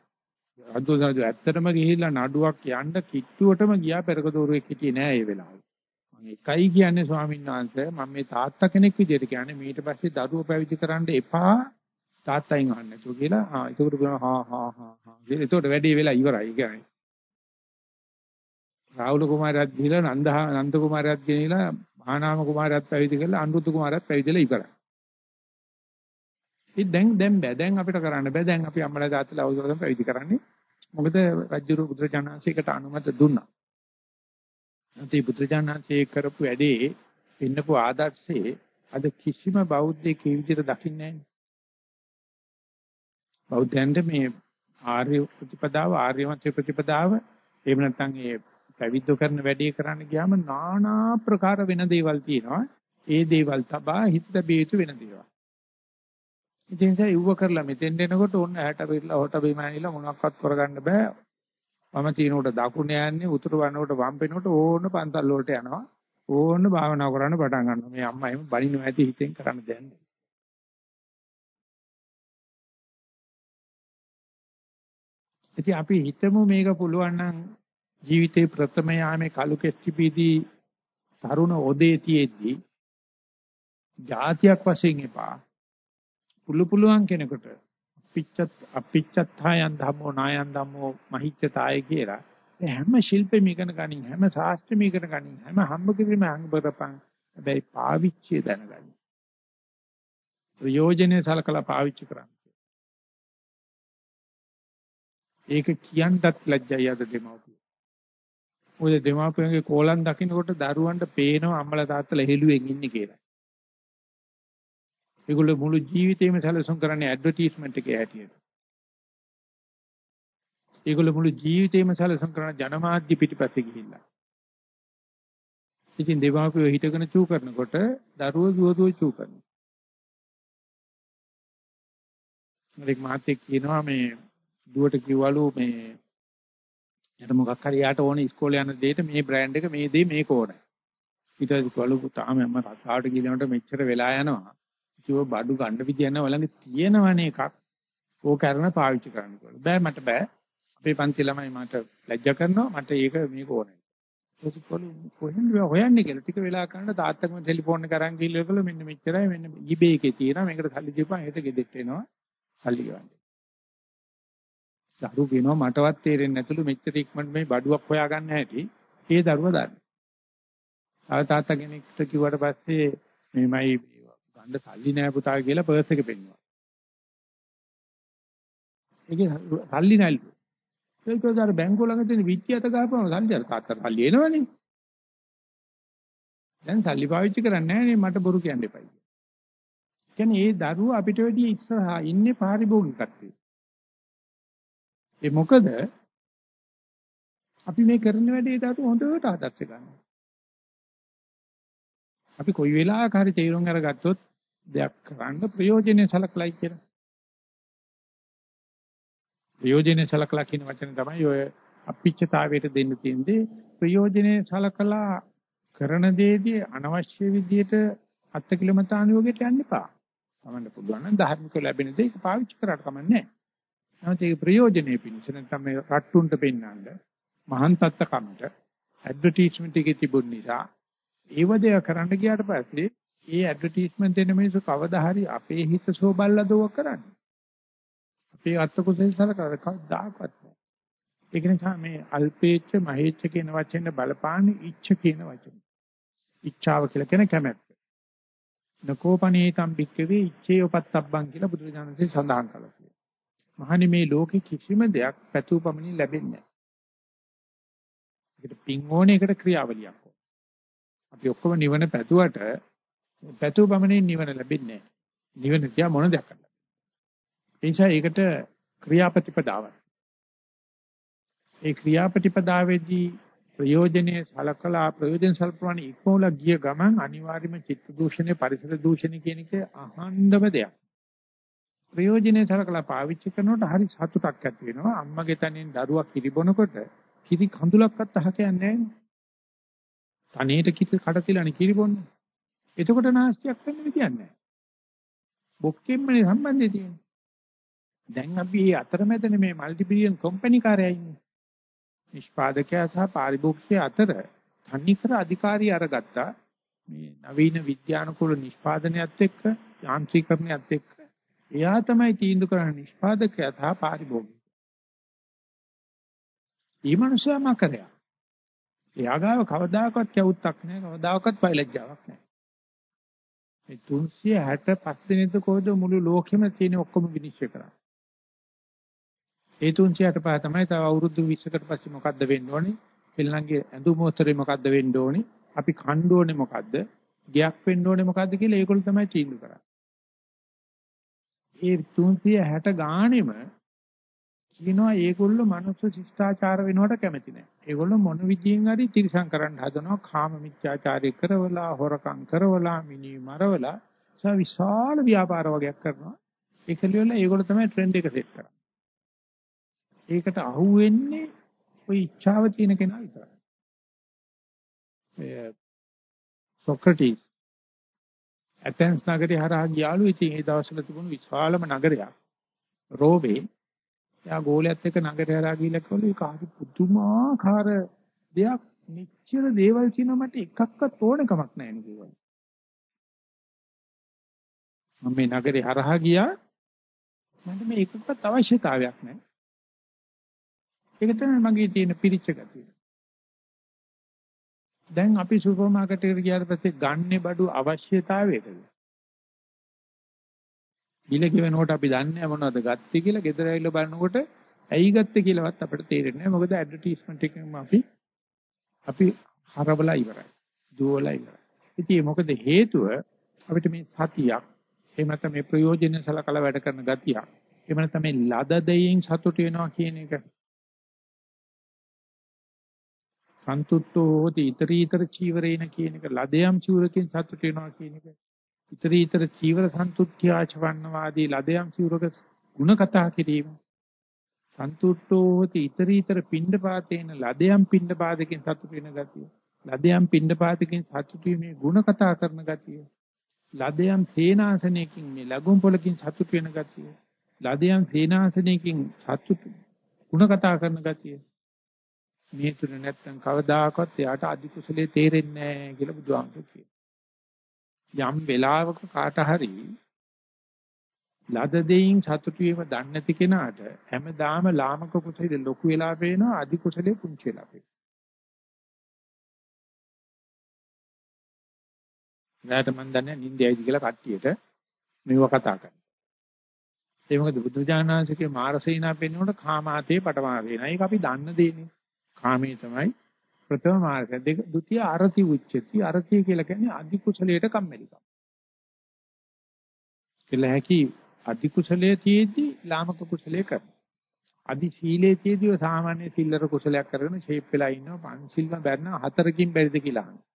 රජුදර රජු ඇත්තටම ගිහිල්ලා නඩුවක් යන්න කිට්ටුවටම ගියා පෙරක දෝරුවෙක් හිටියේ නෑ ඒ වෙලාවේ. මම එකයි කියන්නේ ස්වාමීන් වහන්සේ මම මේ තාත්තා කෙනෙක් විදිහට කියන්නේ ඊට පස්සේ දරුවෝ පැවිදි කරන්න එපා තාත්තයින් අහන්න නැතුව කියලා ආ ඒකට කියනවා හා හා හා හා. ඒකට වැඩේ වෙලා ඉවරයි කියන්නේ. රාහුල කුමාරයාත් ගිහලා නන්ද නන්ද කුමාරයාත් ගෙනිලා මහානාම කුමාරයාත් පැවිදි කරලා අනුරුද්ධ කුමාරයාත් පැවිදිලා ඉවරයි. ඉතින් දැන් දැන් බෑ. දැන් අපිට කරන්න බෑ. දැන් අපි අම්මලා තාත්තලා අවුරුද්දකට පැවිදි කරන්නේ. මොකද රජුරු බුදුරජාණන්සේකට අනුමත දුන්නා. නැත්නම් බුදුරජාණන්සේ කරපු වැඩේ පින්නපු ආදර්ශයේ අද කිසිම බෞද්ධයෙක් ඒ විදිහට දකින්නේ නැහැ. බෞද්ධයන්ට මේ ආර්ය ප්‍රතිපදාව ආර්යමත්‍ය ප්‍රතිපදාව එහෙම නැත්නම් ඒ පැවිද්ද කරන වැඩේ කරන්න ගියාම নানা ප්‍රකාර වෙන දේවල් තියෙනවා. ඒ දේවල් තබා හිත බැිය යුතු වෙන දේවල්. ඉතින් ඒ ඉව්ව කරලා මෙතෙන් එනකොට ඕන්න ඇහැට පිරලා හොට බිම ඇනිලා මොනවක්වත් කරගන්න බෑ. මම තිනකොට දකුණ යන්නේ උතුරු වනකොට වම් පෙනකොට ඕන්න පන්සල් වලට යනවා. ඕන්න භාවනා කරන්න පටන් ගන්නවා. මේ අම්මා එහෙම බලිනව ඇති හිතෙන් කරන්න දෙන්නේ. ඉතින් අපි හිතමු මේක පුළුවන් නම් ජීවිතේ ප්‍රථම යාමේ කලු කෙස්ටිපීදී තරුණ ඔදේ තියේදී જાතියක් වශයෙන් එපා. පුළු පුළුවන් කෙනෙකුට අපිච්චත් අපිච්චත්හයන් ධම්මෝ නායන් ධම්මෝ මහිච්ඡතාය කියලා හැම ශිල්පෙම ඉගෙන ගනින් හැම ශාස්ත්‍රෙම ඉගෙන ගනින් හැම හම්බ කිරීම අංග බරපන් හැබැයි පාවිච්චි දැනගනි ප්‍රයෝජනේ සලකලා පාවිච්චි කරන්න. ඒක කියන්නත් ලැජ්ජයි අද දෙමව්පියෝ. මොකද දෙමව්පියන්ගේ කෝලම් දකින්නකොට දරුවන්ට පේනවා අම්මලා තාත්තලා හෙළුවෙන් ඉන්නේ කියලා. ඒගොල්ලෝ මුළු ජීවිතේම සැලසුම් කරන්නේ ඇඩ්වර්ටයිස්මන්ට් එකේ හැටියට. ඒගොල්ලෝ මුළු ජීවිතේම සැලසුම් කරන ජනමාධ්‍ය පිටිපස්සේ ගිහිල්ලා. ඉතින් දෙමාපියෝ හිටගෙන චූ කරනකොට දරුවෝ දුවදුව චූ කරනවා. එක් මාත්‍යෙක් කියනවා මේ දුවට කිව්වලු මේ යට මොකක් හරි යාට ඕනේ ඉස්කෝලේ යන දෙයට මේ බ්‍රෑන්ඩ් එක මේ දේ මේක ඕනේ. ඊට පස්සේ කිව්වලු තාම මම රස්සාවට ගිහනකොට මෙච්චර වෙලා යනවා. කිව්ව බඩු ගන්න විදිය නැහැ වළඟ තියෙනවනේ එකක්. ඕක කරන පාවිච්චි කරන්න කියලා. බෑ මට බෑ. අපේ පන්ති ළමයි මට ලැජ්ජා කරනවා. මට ඒක මේක ඕනේ. ඒක කොහෙන්ද හොයන්නේ කියලා ටික වෙලා කරන තාත්තකම ටෙලිෆෝන් එක අරන් ගිහලා මෙන්න මෙච්චරයි මෙන්න eBay එකේ තියෙනවා මේකට සල්ලි දීපන් හෙට ගෙදෙට්ට එනවා සල්ලි ගන්න. දරු කියනවා මටවත් තේරෙන්නේ නැතුළු මෙච්චර ඉක්මනට මේ බඩුවක් හොයාගන්න හැටි ඒ දරුවා දන්නේ. තව තාත්තා කෙනෙක්ට කිව්වට පස්සේ මේමයි ගන්න සල්ලි නෑ පුතා කියලා පර්ස් එක පෙන්නුවා. ඒකේ සල්ලි නැල්ලු. ඒක උදාර බැංකුව ළඟ තියෙන විත්‍ය අත ගහපුවම සල්ලි අර තාත්තා සල්ලි එනවනේ. දැන් සල්ලි පාවිච්චි කරන්නේ නැහැ මට බොරු කියන්න එපා. කියන්නේ ඒ දරුවා අපිට වැඩි ඉස්සරහා ඉන්නේ පාරිභෝගිකත්වයේ. ඒ මොකද අපි මේ කරන වැඩේට අත හොඳට ආදර්ශ ගන්නවා. අපි කොයි වෙලාවක හරි තීරුම් අරගත්තොත් දෙයක් කරන්න ප්‍රයෝජනෙ සලකලයි කියලා. ප්‍රයෝජනෙ සලකලා කියන වචනේ තමයි ඔය අපිච්චතාවයට දෙන්න තියෙන්නේ ප්‍රයෝජනෙ සලකලා කරන දේදී අනවශ්‍ය විදියට අත්කිලමතානුවකට යන්න එපා. තමන්න පුළුවන් නම් ධර්මික ලැබෙන දේ පාවිච්චි කරාට කමන්නේ නැහැ. නැත්නම් ඒක ප්‍රයෝජනෙ පිණිස නැත්නම් මේ රට්ටුන්ට පෙන්වන්න මහාන් තත්ත කමට ඇඩ්වර්ටයිස්මන්ට් එකේ තිබුණ නිසා ඒව දෙය කරන්න ගියාට පස්සේ ඒ ඇඩ්වර්ටයිස්මන්ට් දෙන මිනිස්සු කවදා හරි අපේ හිත සෝබල්ලා දෝව කරන්නේ. අපේ අත්ත කුසල සලකලා කවදාකවත් නෑ. ඒක නිසා මේ අල්පේච්ඡ මහේච්ඡ කියන වචෙන් බලපාන ඉච්ඡ කියන වචන. ඉච්ඡාව කියලා කියන කැමැත්ත. නකෝපනේතම් බික්කවේ ඉච්ඡේ උපත්තබ්බං කියලා බුදුරජාණන්සේ සඳහන් කළා. මහනි මේ ලෝකේ කිසිම දෙයක් පැතුපමණින් ලැබෙන්නේ නැහැ. ඒකට පින් ඕනේ ඒකට ක්‍රියාවලියක් ඕනේ. අපි ඔක්කොම නිවන පැතුවට පැතුව පමණින් නිවන ලැබෙන්නේ නැහැ. නිවන තියා මොන දෙයක් කරන්න. ඒ නිසා ඒකට ක්‍රියාපටිපදාවක්. ඒ ක්‍රියාපටිපදාවේදී ප්‍රයෝජනේ සලකලා ප්‍රයෝජන සල්පවණ ඉක්මවලා ගිය ගමන් අනිවාර්යයෙන්ම චිත්ත දූෂණය පරිසර දූෂණය කියන එක අහන්නම දෙයක්. ප්‍රයෝජනේ සලකලා පාවිච්චි කරනකොට හරි සතුටක් ඇති වෙනවා. අම්මගේ තනෙන් දරුවා කිරිබොනකොට කිරි කඳුලක්වත් අහ කියන්නේ නැහැ. තනියට කිරි කඩ තිලානේ කිරිබොන්නේ. එතකොට නාස්තියක් වෙන්න විදියක් නැහැ. බොක්කෙම්මනේ සම්බන්ධය තියෙන්නේ. දැන් අපි මේ අතරමැදනේ මේ মালටි බිලියන් කම්පැනි කාර්යය ඉන්නේ. නිෂ්පාදකයා සහ පාරිභෝගිකයා අතර තනිකර අධිකාරිය අරගත්තා. මේ නවීන විද්‍යානුකූල නිෂ්පාදනයත් එක්ක යාන්ත්‍රීකරණයත් එක්ක එයා තමයි තීන්දුව කරන්නේ නිෂ්පාදකයා සහ පාරිභෝගිකයා. ඊ මනුස්සයා මකරයා. එයා ගාව කවදාකවත් කවුත්තක් නැහැ කවදාකවත් පයිලජ්ජාවක් නැහැ. මේ 365 දිනෙද කොහෙද මුළු ලෝකෙම තියෙන ඔක්කොම විනිශ්චය කරන්නේ. ඒ 365 තමයි තව අවුරුදු 20කට පස්සේ මොකද්ද වෙන්න ඕනේ? ශ්‍රී ඇඳුම් මොහොතේ මොකද්ද වෙන්න ඕනේ? අපි කන්න ඕනේ මොකද්ද? ගයක් වෙන්න ඕනේ මොකද්ද කියලා ඒගොල්ලෝ තමයි තීන්දුව කරන්නේ. ඒ 360 ගාණෙම කියනවා ඒගොල්ලෝ මනුස්ස ශිෂ්ටාචාර වෙනවට කැමති නැහැ. ඒගොල්ලෝ මොන විදියෙන් හරි තිරසං කරන්න හදනවා කාම මිත්‍යාචාරය කරවලා හොරකම් කරවලා මිනි මරවලා සා විශාල ව්‍යාපාර වගේක් කරනවා. ඒකලියල ඒගොල්ලෝ තමයි ට්‍රෙන්ඩ් එක සෙට් කරන්නේ. ඒකට අහු වෙන්නේ ওই ඉච්ඡාව තියෙන කෙනා විතරයි. සොක්‍රටිස් ඇතෙන්ස් නගරේ හරහා ගියාලු ඉතින් ඒ දවස්වල තිබුණු විශාලම නගරයක්. රෝබේ එයා ගෝලයක් එක්ක නගරය හරහා ගිහිල්ලා කිව්වලු ඒක හරි පුදුමාකාර දෙයක් මෙච්චර දේවල් තියෙනවා මට එකක්වත් ඕනකමක් නැහැ නේ කිව්වා. මම මේ නගරේ හරහා ගියා මට මේ එකක්වත් අවශ්‍යතාවයක් නැහැ. ඒක තමයි මගේ තියෙන පිරිච්ච ගතිය. දැන් අපි සුපර් මාකට් එකට ගියාට පස්සේ ගන්නේ බඩු අවශ්‍යතාවයකද? බිල කියනකොට අපි දන්නේ මොනවද ගත්තේ කියලා ගෙදර ඇවිල්ලා බලනකොට ඇයි ගත්තේ කියලාවත් අපිට තේරෙන්නේ නැහැ. මොකද ඇඩ්වර්ටයිස්මන්ට් එකෙන් අපි අපි හරවලා ඉවරයි. දුවලා ඉවරයි. ඉතින් මොකද හේතුව අපිට මේ සතියක් එහෙම නැත්නම් මේ ප්‍රයෝජන සලකලා වැඩ කරන ගතියක් එහෙම නැත්නම් මේ ලද දෙයින් සතුට වෙනවා කියන එක සන්තුට්ඨෝ හෝති ඊතරීතර චීවරේන කියන එක ලදයම් චූරකින් සතුට වෙනවා කියන එක ඊතරීතර චීවර සන්තුට්ඨ්‍යාචවන්නවාදී ලදයම් චූරක ಗುಣ කතා කිරීම සන්තුට්ඨෝ හෝති ඊතරීතර පිණ්ඩපාතේන ලදයම් පිණ්ඩපාතකින් සතුට වෙන ගතිය ලදයම් පිණ්ඩපාතකින් සතුට වීමේ ಗುಣ කතා කරන ගතිය ලදයම් සේනාසනයකින් මේ ලඟුම් පොලකින් සතුට වෙන ගතිය ලදයම් සේනාසනයකින් සතුට ಗುಣ කතා කරන ගතිය මේ තුන නැත්තම් කවදාකවත් එයාට අධි කුසලයේ තේරෙන්නේ නැහැ කියලා බුදුහාමුදුරුවෝ කියනවා. යම් වෙලාවක කාට හරි ලද දෙයින් සතුටු වීම දන්නේ නැති කෙනාට හැමදාම ලාමක කුසලයේ ලොකු වෙලා පේනවා අධි කුසලයේ පුංචි වෙලා පේනවා. නැට මන් දන්නේ නින්දයයිද කියලා කට්ටියට මේව කතා කරනවා. ඒ මොකද බුදුජානනාංශකේ මාරසීනා පෙන්වනකොට කාමාතේ පටමාදේන. ඒක අපි දන්න දෙන්නේ. කාමයේ තමයි ප්‍රථම මාර්ග දෙක ဒုတိ ය අරති උච්චති අරති කියලා කියන්නේ අධි කුසලයට කම්මැලිකම. කියලා හැකි අධි කුසලයේ තියේදී ලාමක කුසලයේ කරනවා. අධි සීලයේ තියේදී සාමාන්‍ය සිල්ලර කුසලයක් කරගෙන ෂේප් වෙලා ඉන්නවා පන්සිල්ම බැරන හතරකින් බැරිද කියලා අහනවා.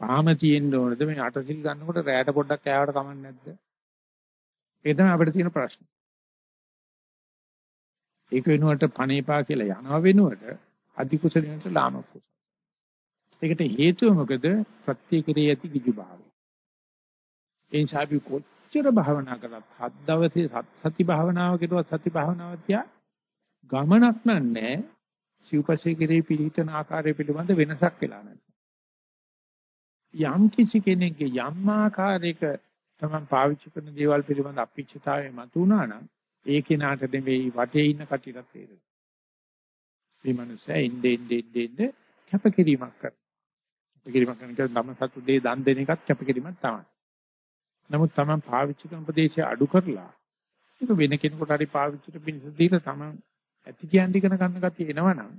පාම තියෙන්න ඕනද මේ අට සිල් ගන්නකොට රැයට පොඩ්ඩක් කෑවට කමක් නැද්ද? ඒ තමයි අපිට තියෙන ප්‍රශ්නේ. ඒක වෙනුවට පණේපා කියලා යනවා වෙනුවට අධි කුසලයට ලාමක කුසල. ඒකට හේතුව මොකද? ප්‍රත්‍යක්‍රියේ ඇති කිජු භාවය. ඒ නිසා අපි කොච්චර භාවනා කරත් හත් දවසේ සති භාවනාව කෙරුවා සති භාවනාව තියා ගමනක් නෑ. සිව්පස්සේ කෙරේ පිළිහිටන ආකාරය පිළිබඳ වෙනසක් වෙලා නැහැ. යම් කිසි කෙනෙක්ගේ යම් ආකාරයක තමන් පාවිච්චි කරන දේවල් පිළිබඳ අපිච්චතාවය මතුණා නම් ඒ කෙනාට නෙවෙයි වටේ ඉන්න කටියට තේරෙනවා. මේ මනුස්සයා ඉන්නේ ඉන්නේ ඉන්නේ කැපකිරීමක් කරනවා. කැපකිරීමක් කරන එක ධම්ම සතු දෙය දන් දෙන එකත් කැපකිරීමක් තමයි. නමුත් Taman පාවිච්චි කරන ප්‍රදේශය අඩු කරලා ඒක වෙන කෙනෙකුට හරි පාවිච්චිට පිණිස දීලා Taman ඇති කියන්නේ ඉගෙන ගන්න ගතිය එනවනම්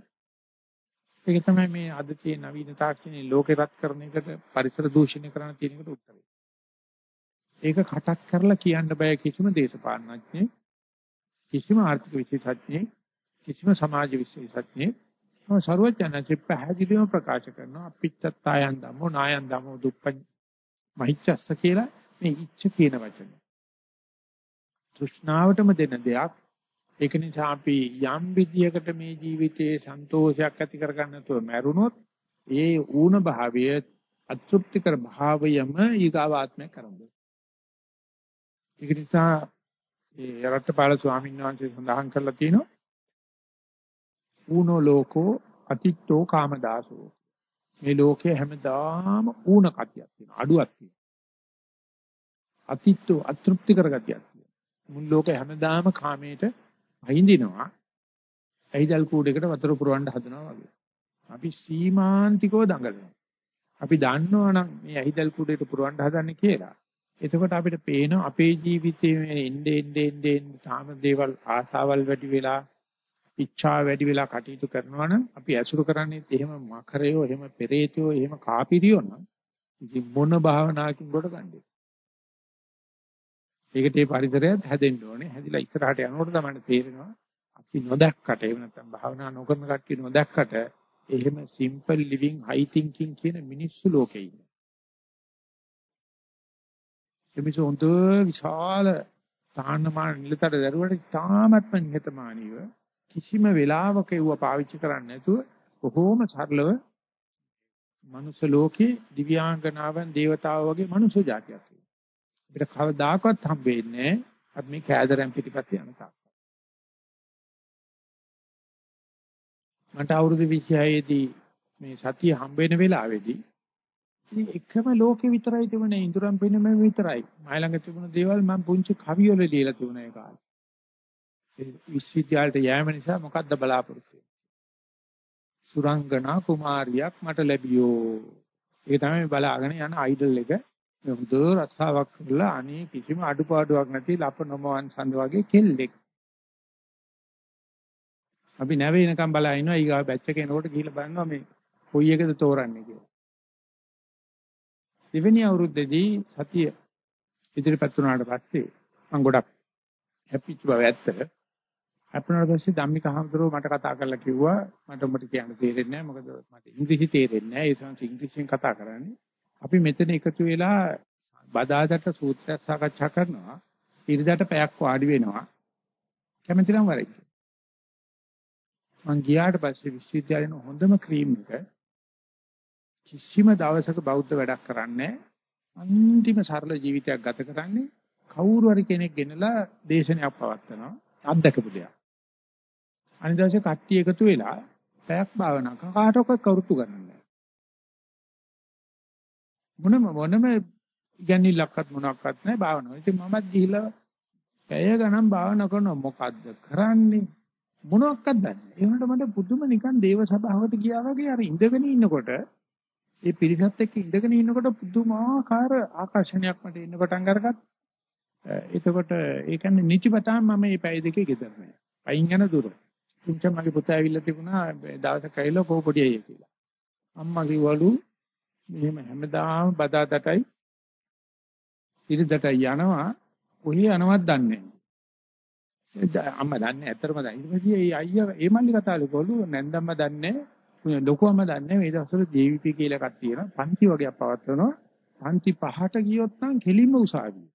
ඒක තමයි මේ අද තියෙන නවීන තාක්ෂණයේ ලෝකේ රත් කරන එකට පරිසර දූෂණය කරන තියෙන එකට උත්තරේ. ඒක කටක් කරලා කියන්න බෑ කිසිම දේශපාලනඥයෙක් කිසිම ආර්ථික විශේෂඥයෙක් කිසිම සමාජ විශේෂඥයෙක් තම ਸਰවඥාන්සේ පැහැදිලිවම ප්‍රකාශ කරනවා අපිච්චත්තායන් ධම්මෝ නායන් ධම්මෝ දුප්ප මහිච්ඡස්ස කියලා මේ ඉච්ඡ කියන වචනේ. තෘෂ්ණාවටම දෙන දෙයක් ඒක නිසා අපි යම් විදියකට මේ ජීවිතයේ සන්තෝෂයක් ඇති කරගන්න නැතුව මැරුණොත් ඒ ඌන භාවය අතෘප්තිකර භාවයම ඊගාවාත්මය කරන්නේ. ඒක නිසා ඒ රට්ටපාල ස්වාමීන් වහන්සේ සඳහන් කරලා තියෙනවා. ඌනෝ ලෝකෝ අතිත්තෝ කාමදාසෝ. මේ ලෝකයේ හැමදාම ඌන කතියක් තියෙනවා අඩුවක් තියෙනවා. අතිත්තෝ අතෘප්ති කරගතියක් තියෙනවා. මුල් ලෝකේ හැමදාම කාමයට අහින්දිනවා ඇහිදල් කූඩේකට වතුර පුරවන්න හදනවා වගේ. අපි සීමාන්තිකව දඟලනවා. අපි දන්නවනම් මේ ඇහිදල් කූඩේට පුරවන්න හදන්නේ කියලා. එතකොට අපිට පේන අපේ ජීවිතයේ මේ එnde ende ende තාම දේවල් ආසාවල් වැඩි වෙලා ඉච්ඡා වැඩි වෙලා කටයුතු කරනවා නම් අපි ඇසුරු කරන්නේ එහෙම මකරයෝ එහෙම පෙරේතයෝ එහෙම කාපිරියෝ නම් ඉතින් මොන භාවනාවකින් කොට ගන්නේ ඒකට මේ පරිසරයත් හැදෙන්න ඕනේ. හැදිලා ඉස්සරහට යනකොට තමයි තේරෙනවා අපි නොදැක්කට එහෙම නැත්නම් භාවනා නොකරන කට්ටිය නොදැක්කට එහෙම සිම්පල් ලිවිං හයි තින්කින් කියන මිනිස්සු ලෝකේ ඉන්නේ. එමිස හොඳ විශාල තාන්නමාන නිලතර දරුවට තාමත්ම නිහතමානීව කිසිම වෙලාවක ඒව පාවිච්චි කරන්නේ නැතුව බොහෝම සරලව මනුෂ්‍ය ලෝකේ දිව්‍යාංගනාවන් දේවතාවෝ වගේ මනුෂ්‍ය జాතියක් අපිට කවදාකවත් හම්බෙන්නේ අපි මේ කෑදරම් පිටිපස්ස යන තාක්. මට අවුරුදු 26 දී මේ සතිය හම්බ වෙන වෙලාවේදී ඉතින් එකම ලෝකෙ විතරයි තිබුණේ ඉඳුරම් පෙනෙම විතරයි. මයි ළඟ තිබුණ දේවල් මම පුංචි කවිවල ලියලා තිබුණා ඒ කාලේ. ඒ විශ්වවිද්‍යාලයට යෑම නිසා මොකද්ද බලාපොරොත්තු සුරංගනා කුමාරියක් මට ලැබියෝ. ඒ තමයි බලාගෙන යන අයිඩල් එක. හොඳ රස්සාවක් කරලා අනේ කිසිම අඩුපාඩුවක් නැති ලප නොමවන් සඳ වගේ කෙල්ලෙක්. අපි නැවෙනකම් බලා ඉනවා ඊගා බැච් එක එනකොට ගිහිල්ලා බලනවා මේ කොයි එකද තෝරන්නේ කියලා. දෙවෙනි අවුරුද්දේදී සතිය ඉදිරිපත් වුණාට පස්සේ මම ගොඩක් හැපිච්ච බව ඇත්ත. හැපුණාට පස්සේ ධම්මික හඳුරෝ මට කතා කරලා කිව්වා මට උඹට කියන්න තේරෙන්නේ නැහැ මොකද මට ඉංග්‍රීසි තේරෙන්නේ නැහැ ඒ සංස් ඉංග්‍රීසියෙන් කතා කරන්නේ. අපි මෙතන එකතු වෙලා බදාදට සූත්‍රය සාකච්ඡා කරනවා. ඉරිදට පැයක් වාඩි වෙනවා. කැමති නම් වරයි. මං ගියාට පස්සේ විශ්වවිද්‍යාලේ හොඳම ක්‍රීම් එක කිසිම දවසක බෞද්ධ වැඩක් කරන්නේ අන්තිම සරල ජීවිතයක් ගත කරන්නේ කවුරු හරි කෙනෙක් ගෙනලා දේශනයක් පවත්වනවා අත්දකපු දෙයක්. අනිත් දවසේ කට්ටිය එකතු වෙලා පැයක් භාවනා කරන කාටවත් කවුරුත් ගන්නෑ. මොනම මොනම ඉගැන්විලක්වත් මොනක්වත් නැහැ භාවනාව. ඉතින් මමත් ගිහිලා පැය ගණන් භාවනා කරනවා මොකද්ද කරන්නේ? මොනක්වත් දන්නේ නැහැ. ඒ වුණාට මට පුදුම නිකන් දේව සභාවකට ගියා වගේ අර ඉඳගෙන ඉන්නකොට ඒ පිරිසත් එක්ක ඉඳගෙන ඉන්නකොට පුදුමාකාර ආකර්ෂණයක් මට එන්න පටන් අරගත්තා. එතකොට ඒ කියන්නේ නිචිපතාම මම මේ පැය දෙකේ ගෙදර නෑ. පයින් යන දුර. තුන්ච මගේ පුතා ඇවිල්ලා තිබුණා දවසක් ඇවිල්ලා කෝ පොඩි අයියා කියලා. අම්මා කිව්වලු මෙහෙම හැමදාම බදාදටයි ඉරිදටයි යනවා කොහේ යනවත් දන්නේ නැහැ. අම්මා දන්නේ ඇත්තටම දන්නේ. ඊට පස්සේ ඒ අයියා ඒ මල්ලි කතාවල කොළු නැන්දම්ම දන්නේ ලොකුවම දන්නේ මේ දවස්වල JVP කියලා එකක් තියෙනවා. පන්ති වගේක් පවත්වනවා. පන්ති පහට ගියොත් නම් කෙලින්ම උසාවිය.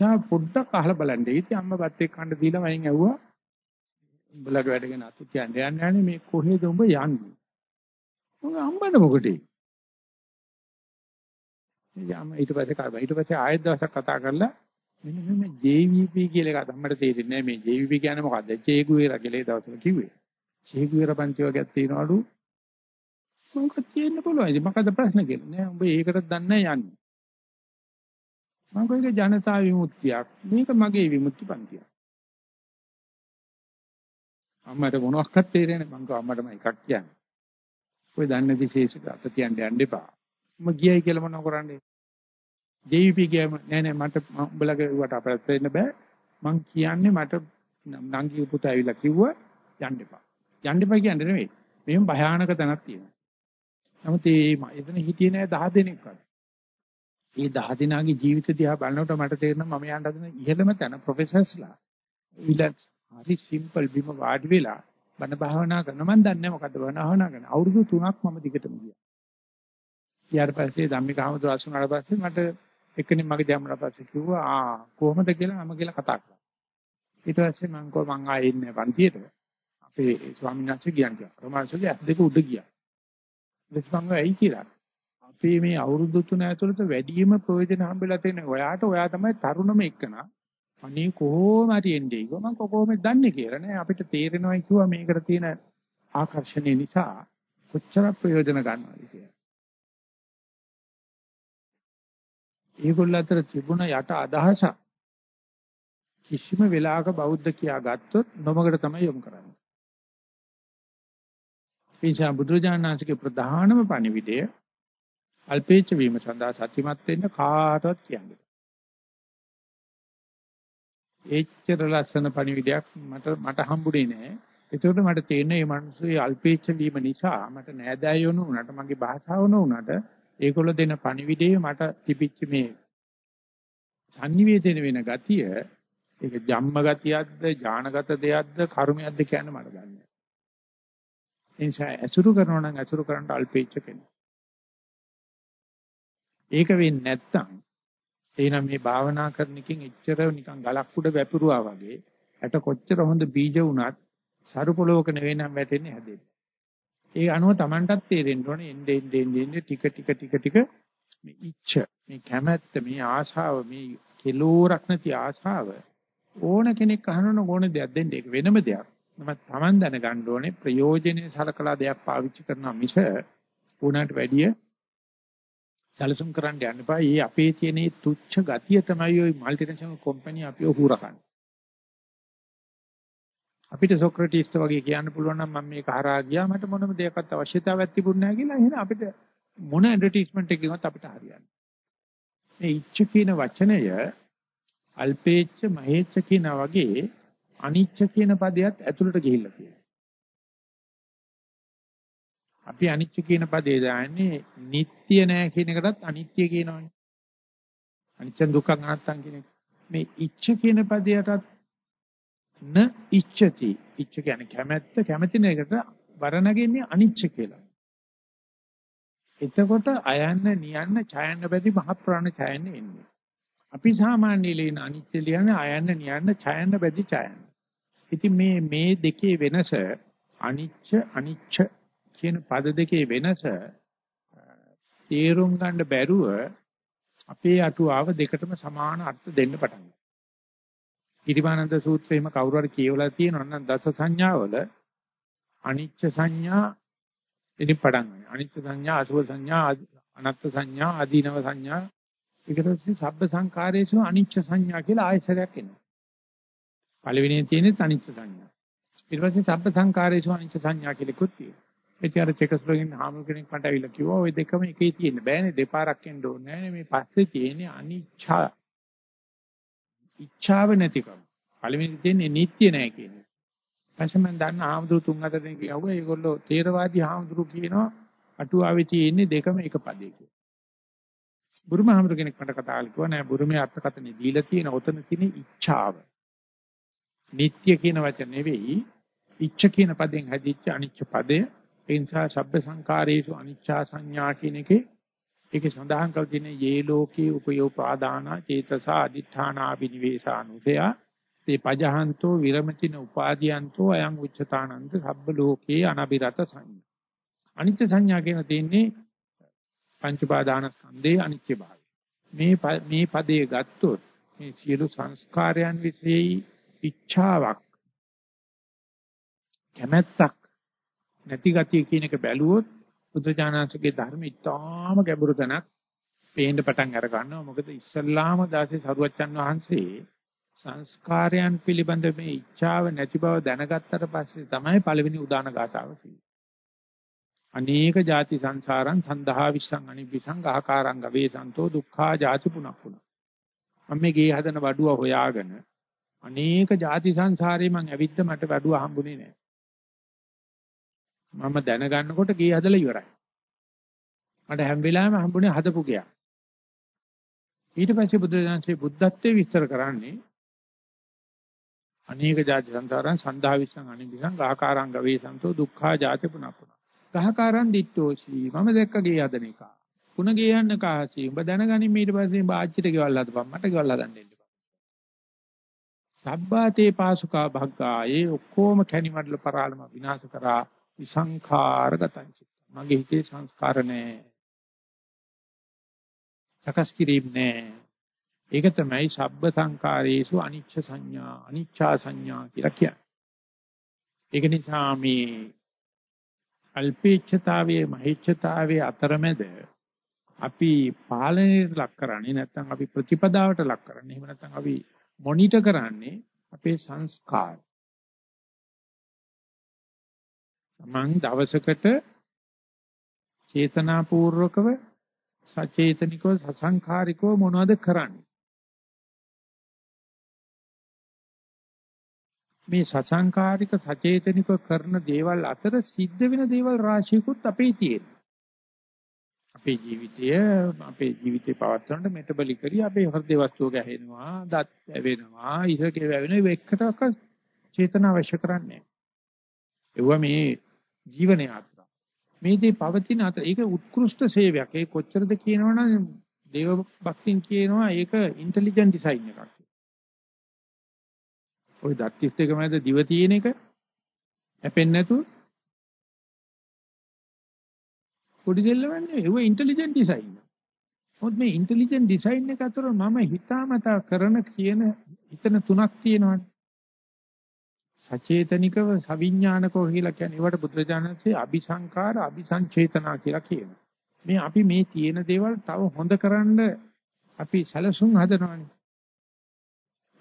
සා පොඩ්ඩක් අහලා බලන්න. ඉතින් අම්මා බත් එක්ක කන්න දීලා මයින් ඇහුවා. උඹලගේ වැඩගෙන අතු කියන්නේ යන්නේ නැහැ මේ කොහෙද උඹ යන්නේ? උඹ අම්බන මොකටේ? යාම ඊට පස්සේ කාබා ඊට පස්සේ ආයෙත් දවසක් කතා කරලා මෙන්න මේ JVP කියලා එකක් අම්මට තේරෙන්නේ නැහැ මේ JVP කියන්නේ මොකද්ද? චේගුවේරා කියලා ඒ දවස්වල කිව්වේ. ශීඝ්‍ර පන්ති වර්ගයක් තියනවලු. මොකක්ද තියෙන්න පුළුවන්. ඉතින් මොකද ප්‍රශ්න කියලා? නෑ උඹ ඒකට දන්නේ යන්නේ. මම କହିක ජනතා විමුක්තියක්. මේක මගේ විමුක්ති පන්තියක්. අම්මට මොනවක්වත් තේරෙන්නේ මං කව අම්මටම එකක් කියන්නේ. ඔය දන්නේ විශේෂක අත තියන්න යන්න එපා. මම ගියයි කියලා මොනව කරන්නේ? JVP ගියම නෑ නෑ මට උඹලගේ වට අපරත් වෙන්න බෑ. මං කියන්නේ මට නංගි පුතා ඇවිල්ලා කිව්වා යන්න එපා. යන්න එපා කියන්නේ නෙමෙයි. මේම භයානක තැනක් තියෙනවා. නමුත් මේ එතන හිටියේ නෑ 10 දෙනෙක්වත්. මේ 10 දෙනාගේ ජීවිත දිහා බලනකොට මට තේරෙනවා මම යන්න හදන ඉහළම තැන ප්‍රොෆෙසර්ස්ලා. රිලැක්ස් හරි සිම්පල් බිම වාඩි වෙලා බණ භාවනා කරන මම දන්නේ මොකද්ද බණ භාවනා කරන. අවුරුදු 3ක් මම දිගටම ගියා. ඊට පස්සේ ධම්මික හමුදුර අසුනාට පස්සේ මට එක්කෙනෙක් මගේ දැම්මලා පස්සේ කිව්වා ආ කොහොමද කියලා මම කියලා කතා කරා. ඊට පස්සේ මම කෝ මං ආයේ ඉන්නේ පන්තියට. අපේ ස්වාමීන් වහන්සේ ගියන් කියලා. රමාංශගේ ඇස් දෙක උඩ ගියා. ඊට පස්සේ ඇයි කියලා. අපේ මේ අවුරුදු තුන ඇතුළත වැඩිම ප්‍රයෝජන හම්බෙලා තියෙන ඔයාට ඔයා තමයි තරුණම එක්කනා. අනේ කොහොම හරි එන්නේ. ඒක මම කොහොමද දන්නේ කියලා නේ අපිට තේරෙනවයි කිව්වා මේකට තියෙන ආකර්ෂණය නිසා කොච්චර ප්‍රයෝජන ගන්නවද කියලා. ඒගොල්ල අතර තිබුණ යට අදහසක් කිසිම වෙලාවක බෞද්ධ කියා ගත්තොත් නොමගට තමයි යොමු කරන්නේ. එනිසා බුදුරජාණන්සේගේ ප්‍රධානම පණිවිඩය අල්පේච්ඡ වීම සඳහා සත්‍යමත් වෙන්න කාටවත් කියන්නේ. එච්චර ලස්සන පණිවිඩයක් මට මට හම්බුනේ නෑ. ඒකට මට තේරෙන්නේ මේ මිනිස්සුගේ අල්පේච්ඡ වීම නිසා මට නෑදෑයෝ නුනට මගේ භාෂාව නුනට ඒගොල්ලෝ දෙන පණිවිඩයේ මට තිබිච්ච මේ sannivedana වෙන ගතිය ඒක ජම්ම ගතියක්ද ඥානගත දෙයක්ද කර්මයක්ද කියන්න මට දන්නේ නැහැ. ඒ නිසා ඇසුරු කරනවා නම් ඇසුරු කරන්න අල්පේච්ච කෙනෙක්. ඒක වෙන්නේ නැත්තම් එහෙනම් මේ භාවනා කරන එකෙන් එච්චර නිකන් ගලක් උඩ වැපිරුවා වගේ ඇට කොච්චර හොඳ බීජ වුණත් සරු පොලවක නෙවෙයි නම් වැටෙන්නේ හැදෙන්නේ. ඒ අනුව Tamanටත් තේරෙන්න ඕනේ එන්නේ එන්නේ එන්නේ ටික ටික ටික ටික මේ ඉච්ඡ මේ කැමැත්ත මේ ආශාව මේ කෙලෝරක් නැති ආශාව ඕන කෙනෙක් අහනන ඕන දෙයක් දෙන්න ඒක වෙනම දෙයක්. නමුත් Taman දැනගන්න ඕනේ ප්‍රයෝජනෙ සලකලා දෙයක් පාවිච්චි කරනවා මිස උනාට වැඩිය සැලසුම් කරන්න යන්න එපා. ඒ අපේ තියෙන තුච්ච ගතිය තමයි ওই মালටිනේෂනල් කම්පැනි අපිව හුරහන්නේ. අපිට සොක්‍රටිස්ට වගේ කියන්න පුළුවන් නම් මම මේක හරහා ගියා මට මොනම දෙයක්වත් අවශ්‍යතාවයක් තිබුණේ නැහැ කියලා එහෙනම් අපිට මොන ඇඩ්වර්ටයිස්මන්ට් එකකින්වත් අපිට හරියන්නේ මේ ඉච්ඡ කියන වචනය අල්පේච්ඡ මහේච්ඡ කියන වගේ අනිච්ච කියන පදයට ඇතුළට ගිහිල්ලා තියෙනවා. අපි අනිච්ච කියන පදේ දාන්නේ නিত্য නෑ කියන එකටත් අනිත්‍ය කියනවනේ. අනිච්ච දුක්ඛ අනාත්තම් කියන මේ ඉච්ඡ කියන පදයටත් න ඉච්ඡති. ඉච්ඡ කියන්නේ කැමැත්ත කැමැති නේකට වරණගෙන්නේ අනිච්ච කියලා. එතකොට අයන්න නියන්න ඡයන්න බැරි මහ ප්‍රාණ ඡයන්න එන්නේ. අපි සාමාන්‍ය ලේන අනිච්ච ලියන්නේ අයන්න නියන්න ඡයන්න බැරි ඡයන්න. ඉතින් මේ මේ දෙකේ වෙනස අනිච්ච අනිච්ච කියන පද දෙකේ වෙනස තේරුම් ගන්න බැරුව අපේ අටුවාව දෙකටම සමාන අර්ථ දෙන්න පටන් ගන්නවා. ඉරිමානන්ද සූත්‍රයේම කවුරු හරි කියවලා තියෙනවා නම් දස සංඥාවල අනිච්ච සංඥා ඉතින් පටන් ගන්න. අනිච්ච සංඥා, අසුභ සංඥා, අනත්ත් සංඥා, ආදීනව සංඥා ඊට පස්සේ සබ්බ සංකාරයේසු අනිච්ච සංඥා කියලා ආයසරයක් එනවා. පළවෙනියෙන් තියෙන්නේ අනිච්ච සංඥා. ඊට පස්සේ සබ්බ සංකාරයේසු අනිච්ච සංඥා කියලා කුත් තියෙනවා. ඒ කියන්නේ චෙකස්ලෝගෙන් හාමුදුර කෙනෙක් මට ඇවිල්ලා කිව්වා ওই දෙකම එකේ තියෙන්න බෑනේ දෙපාරක් එන්න ඕනේ නෑනේ මේ පස්සේ තියෙන්නේ අනිච්චා. ඉච්ඡාව නැතිකම. පළවෙනි තියෙන්නේ නිට්ටය නෑ කියන්නේ. ඊපස්සේ මම දන්න හාමුදුරු තුන් හතර දෙනෙක් කියවුවා ඒගොල්ලෝ තේරවාදී හාමුදුරු කියනවා අටුවාවේ තියෙන්නේ දෙකම එක පදේ කියලා. බුරුම හාමුදුරු කෙනෙක් මට කතා කළා කිව්වා නෑ බුරුමේ අර්ථකථනෙ දීලා තියෙන ඔතන තියෙන ඉච්ඡාව. නිට්ටය කියන වචන නෙවෙයි ඉච්ඡ කියන පදෙන් හැදිච්ච අනිච්ච පදය. ඒ නිසා සබ්බ සංකාරේසු අනිච්චා සංඥා කියන එකේ ඒකේ සඳහන් කර තියෙන යේ ලෝකේ උපයෝපාදාන චේතස අදිඨානා විනිවේසානුසය තේ පජහන්තෝ විරමතින උපාදීයන්තෝ අයං උච්චතානන්ත සබ්බ ලෝකේ අනබිරත සංඥා. අනිත්‍ය සංඥා කියන තියෙන්නේ පංච උපාදාන ස්කන්ධේ අනිත්‍ය භාවය. මේ මේ පදයේ ගත්තොත් මේ සියලු සංස්කාරයන් විශ්ේයි ඉච්ඡාවක් කැමැත්තක් නැති ගතිය කියන එක බැලුවොත් බුදුජානකගේ ධර්ම ඉතාම ගැඹුරු තැනක් පේන්න පටන් අර ගන්නවා. මොකද ඉස්සල්ලාම දාසේ සරුවච්චන් වහන්සේ සංස්කාරයන් පිළිබඳ මේ ඉච්ඡාව නැති බව දැනගත්තට පස්සේ තමයි පළවෙනි උදාන ගාතාව කිව්වේ. අනේක ಜಾති සංසාරං සන්දහා විසං අනිවිසං ආකාරං ගවේසන්තෝ දුක්ඛා ಜಾති පුනක්කුණ. මම මේ ගේ හදන වඩුව හොයාගෙන අනේක ಜಾති සංසාරේ මං ඇවිද්ද මට වඩුව හම්බුනේ නැහැ. මම දැනගන්නකොට ගේ හදලා ඉවරයි. මට හැම වෙලාවෙම හම්බුනේ හදපු ගයක්. ඊට පස්සේ බුදුරජාණන්සේ බුද්ධත්වයේ විස්තර කරන්නේ අනේක ජාති සංසාරං සන්දා විස්සං අනිදිසං ගාකාරං ගවේ සන්තෝ දුක්ඛා ජාති පුනපුන. ගහකාරං දිට්ඨෝසි මම දැක්ක ගේ හදන එක. පුන ගේ යන්න කාසි. උඹ දැනගනින් ඊට පස්සේ බාච්චිට ගෙවල් හදපන් මට ගෙවල් හදන්න දෙන්න. සබ්බාතේ පාසුකා භග්ගා ඒ ඔක්කොම කැණිමඩල පරාලම විනාශ කරා විසංඛාරගතං චිත්ත. මගේ හිතේ සංස්කාර නැහැ. සකස් කිරීම නැහැ. ඒක තමයි සබ්බ සංකාරේසු අනිච්ච සංඥා අනිච්චා සංඥා කියලා කියන්නේ. ඒක නිසා මේ අල්පේච්ඡතාවයේ මහේච්ඡතාවයේ අතරමැද අපි පාලනයට ලක් කරන්නේ නැත්නම් අපි ප්‍රතිපදාවට ලක් කරන්නේ එහෙම නැත්නම් අපි මොනිටර් කරන්නේ අපේ සංස්කාර. මං දවසකට චේතනාපූර්වකව සචේතනිකව සසංඛාරිකව මොනවද කරන්නේ? මේ සසංකාරික සචේතනික කරන දේවල් අතර සිද්ධ වෙන දේවල් රාශියකුත් අපේ තියෙනවා. අපේ ජීවිතය අපේ ජීවිතේ පවත්වනට මෙටබලිකරි අපේ හෘද වස්තුව ගැහෙනවා, දත් වැවෙනවා, ඉහක වැවෙනවා ඒකටක චේතන අවශ්‍ය කරන්නේ. ඒවා මේ ජීවන යාත්‍රා. මේ දේ පවතින අතර ඒක උත්කෘෂ්ඨ සේවයක්. ඒ කොච්චරද කියනවනම් දේව භක්තින් කියනවා ඒක ඉන්ටෙලිජන්ට් ඩිසයින් එකක්. ওই දත් දෙක මැද දිව තියෙන එක හැපෙන්නේ නැතුව පොඩි දෙල්ලවන්නේ ඒව ඉන්ටෙලිජන්ට් ඩිසයින්. මොකද මේ ඉන්ටෙලිජන්ට් ඩිසයින් එක අතර මම හිතාමතා කරන කියන හිතන තුනක් තියෙනවානේ. සචේතනිකව සවිඥානිකව කියලා කියන්නේ ඒවට බුදුරජාණන්සේ අபிසංකාර අபிසංචේතනා කියලා කියනවා. මේ අපි මේ තියෙන දේවල් තව හොඳ කරන්න අපි සැලසුම් හදනවානේ.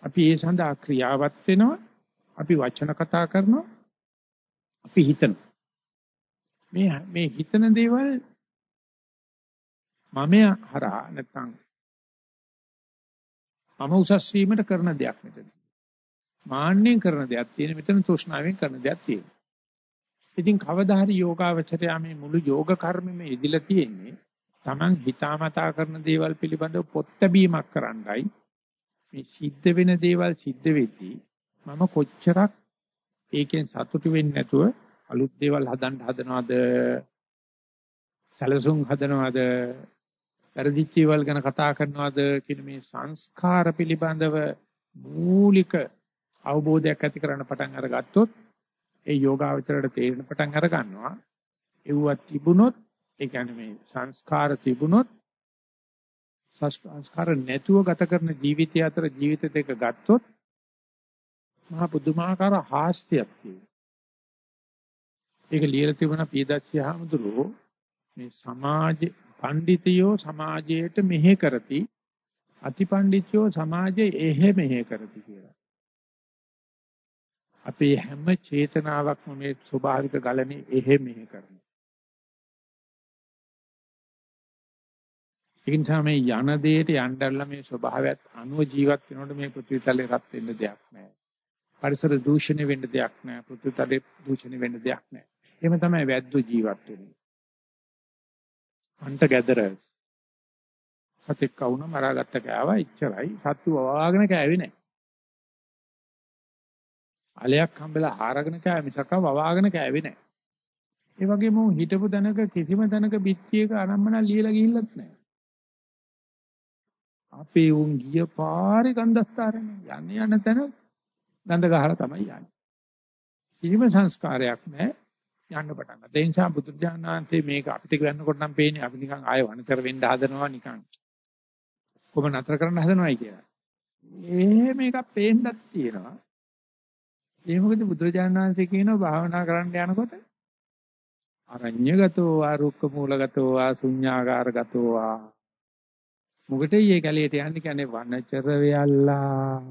අපි ඒ සඳහා ක්‍රියාවත් වෙනවා. අපි වචන කතා කරනවා. අපි හිතනවා. මේ මේ හිතන දේවල් මම හරහා නැත්නම් මම උසස් වීමට කරන දෙයක් මෙතන. මාන්නෙන් කරන දෙයක් තියෙන මෙතන තෘෂ්ණාවෙන් කරන දෙයක් තියෙනවා. ඉතින් කවදා හරි යෝගාවචරයා මේ මුළු යෝග කර්මෙම යෙදිලා තියෙන්නේ Taman හිතාමතා කරන දේවල් පිළිබඳව පොත් බැීමක් කරන්නයි මේ සිද්ධ වෙන දේවල් සිද්ධ වෙද්දී මම කොච්චරක් ඒකෙන් සතුටු වෙන්නේ නැතුව අලුත් දේවල් හදන්න හදනවද? සැලසුම් හදනවද? පරිදිච්ච දේවල් ගැන කතා කරනවද කියන මේ සංස්කාර පිළිබඳව මූලික අවබෝධයක් ඇති කරන්න පටන් අරගත්තොත් ඒ යෝගාවචරයට තේරෙන පටන් අර ගන්නවා. ඒවා තිබුණොත් ඒ කියන්නේ මේ සංස්කාර තිබුණොත් සංස්කාර නැතුව ගත කරන ජීවිතය අතර ජීවිත දෙක ගත්තොත් මහා පුදුමාකාර හාස්‍යයක් තියෙනවා. ඒක ලියලා තිබුණා පීදච්චි හාමුදුරුවෝ මේ සමාජ පඬිතියෝ සමාජයට මෙහෙ කරති අතිපඬිතියෝ සමාජයේ එහෙ මෙහෙ කරති කියලා. අපේ හැම චේතනාවක්ම මේ ස්වභාවික ගලනේ එහෙ මෙහෙ කරනවා. ඒ නිසා මේ යන දෙයට යන්නදල්ලා මේ ස්වභාවයත් අනුව ජීවත් වෙනකොට මේ පෘථිවිතලේ රත් වෙන්න දෙයක් නැහැ. පරිසර දූෂණය වෙන්න දෙයක් නැහැ. පෘථිවිතලේ දූෂණය වෙන්න දෙයක් නැහැ. එහෙම තමයි වැද්දෝ ජීවත් වෙන්නේ. hunter gatherers. සතෙක් කවුන මරාගත්ත කෑවා ඉච්චරයි. සත්තු වවාගෙන කෑවේ නැහැ. අලයක් හම්බෙලා හාරගෙන කෑව මිසක වවාගෙන කෑවේ නැහැ. ඒ වගේම හිටපු දනක කිසිම දනක බිත්තියක අනම්මන ලියලා ගිහිල්ලත් නැහැ. අපේ උන් ගිය පාරේ ගන්ධස්තරනේ යන්නේ යන තැන ගඳ ගහලා තමයි යන්නේ. කිසිම සංස්කාරයක් නැහැ යන්න පටන් ගත්තා. ඒ නිසා බුදුරජාණන්සේ මේක අපිට කියනකොට නම් පේන්නේ අපි නිකන් ආය වනතර වෙන්න හදනවා නිකන්. කොහොම නතර කරන්න හදනවයි කියලා. ඒ මේක පේන්නත් තියෙනවා. ඒ මොකද බුදුරජාණන්සේ කියනවා භාවනා කරන්න යනකොට අරඤ්‍යගතෝ ආ රුක්ක මූලගතෝ ආ ශුඤ්ඤාගාරගතෝ ආ මොකටද මේ කැලේට යන්නේ කියන්නේ වනචර වෙයල්ලා.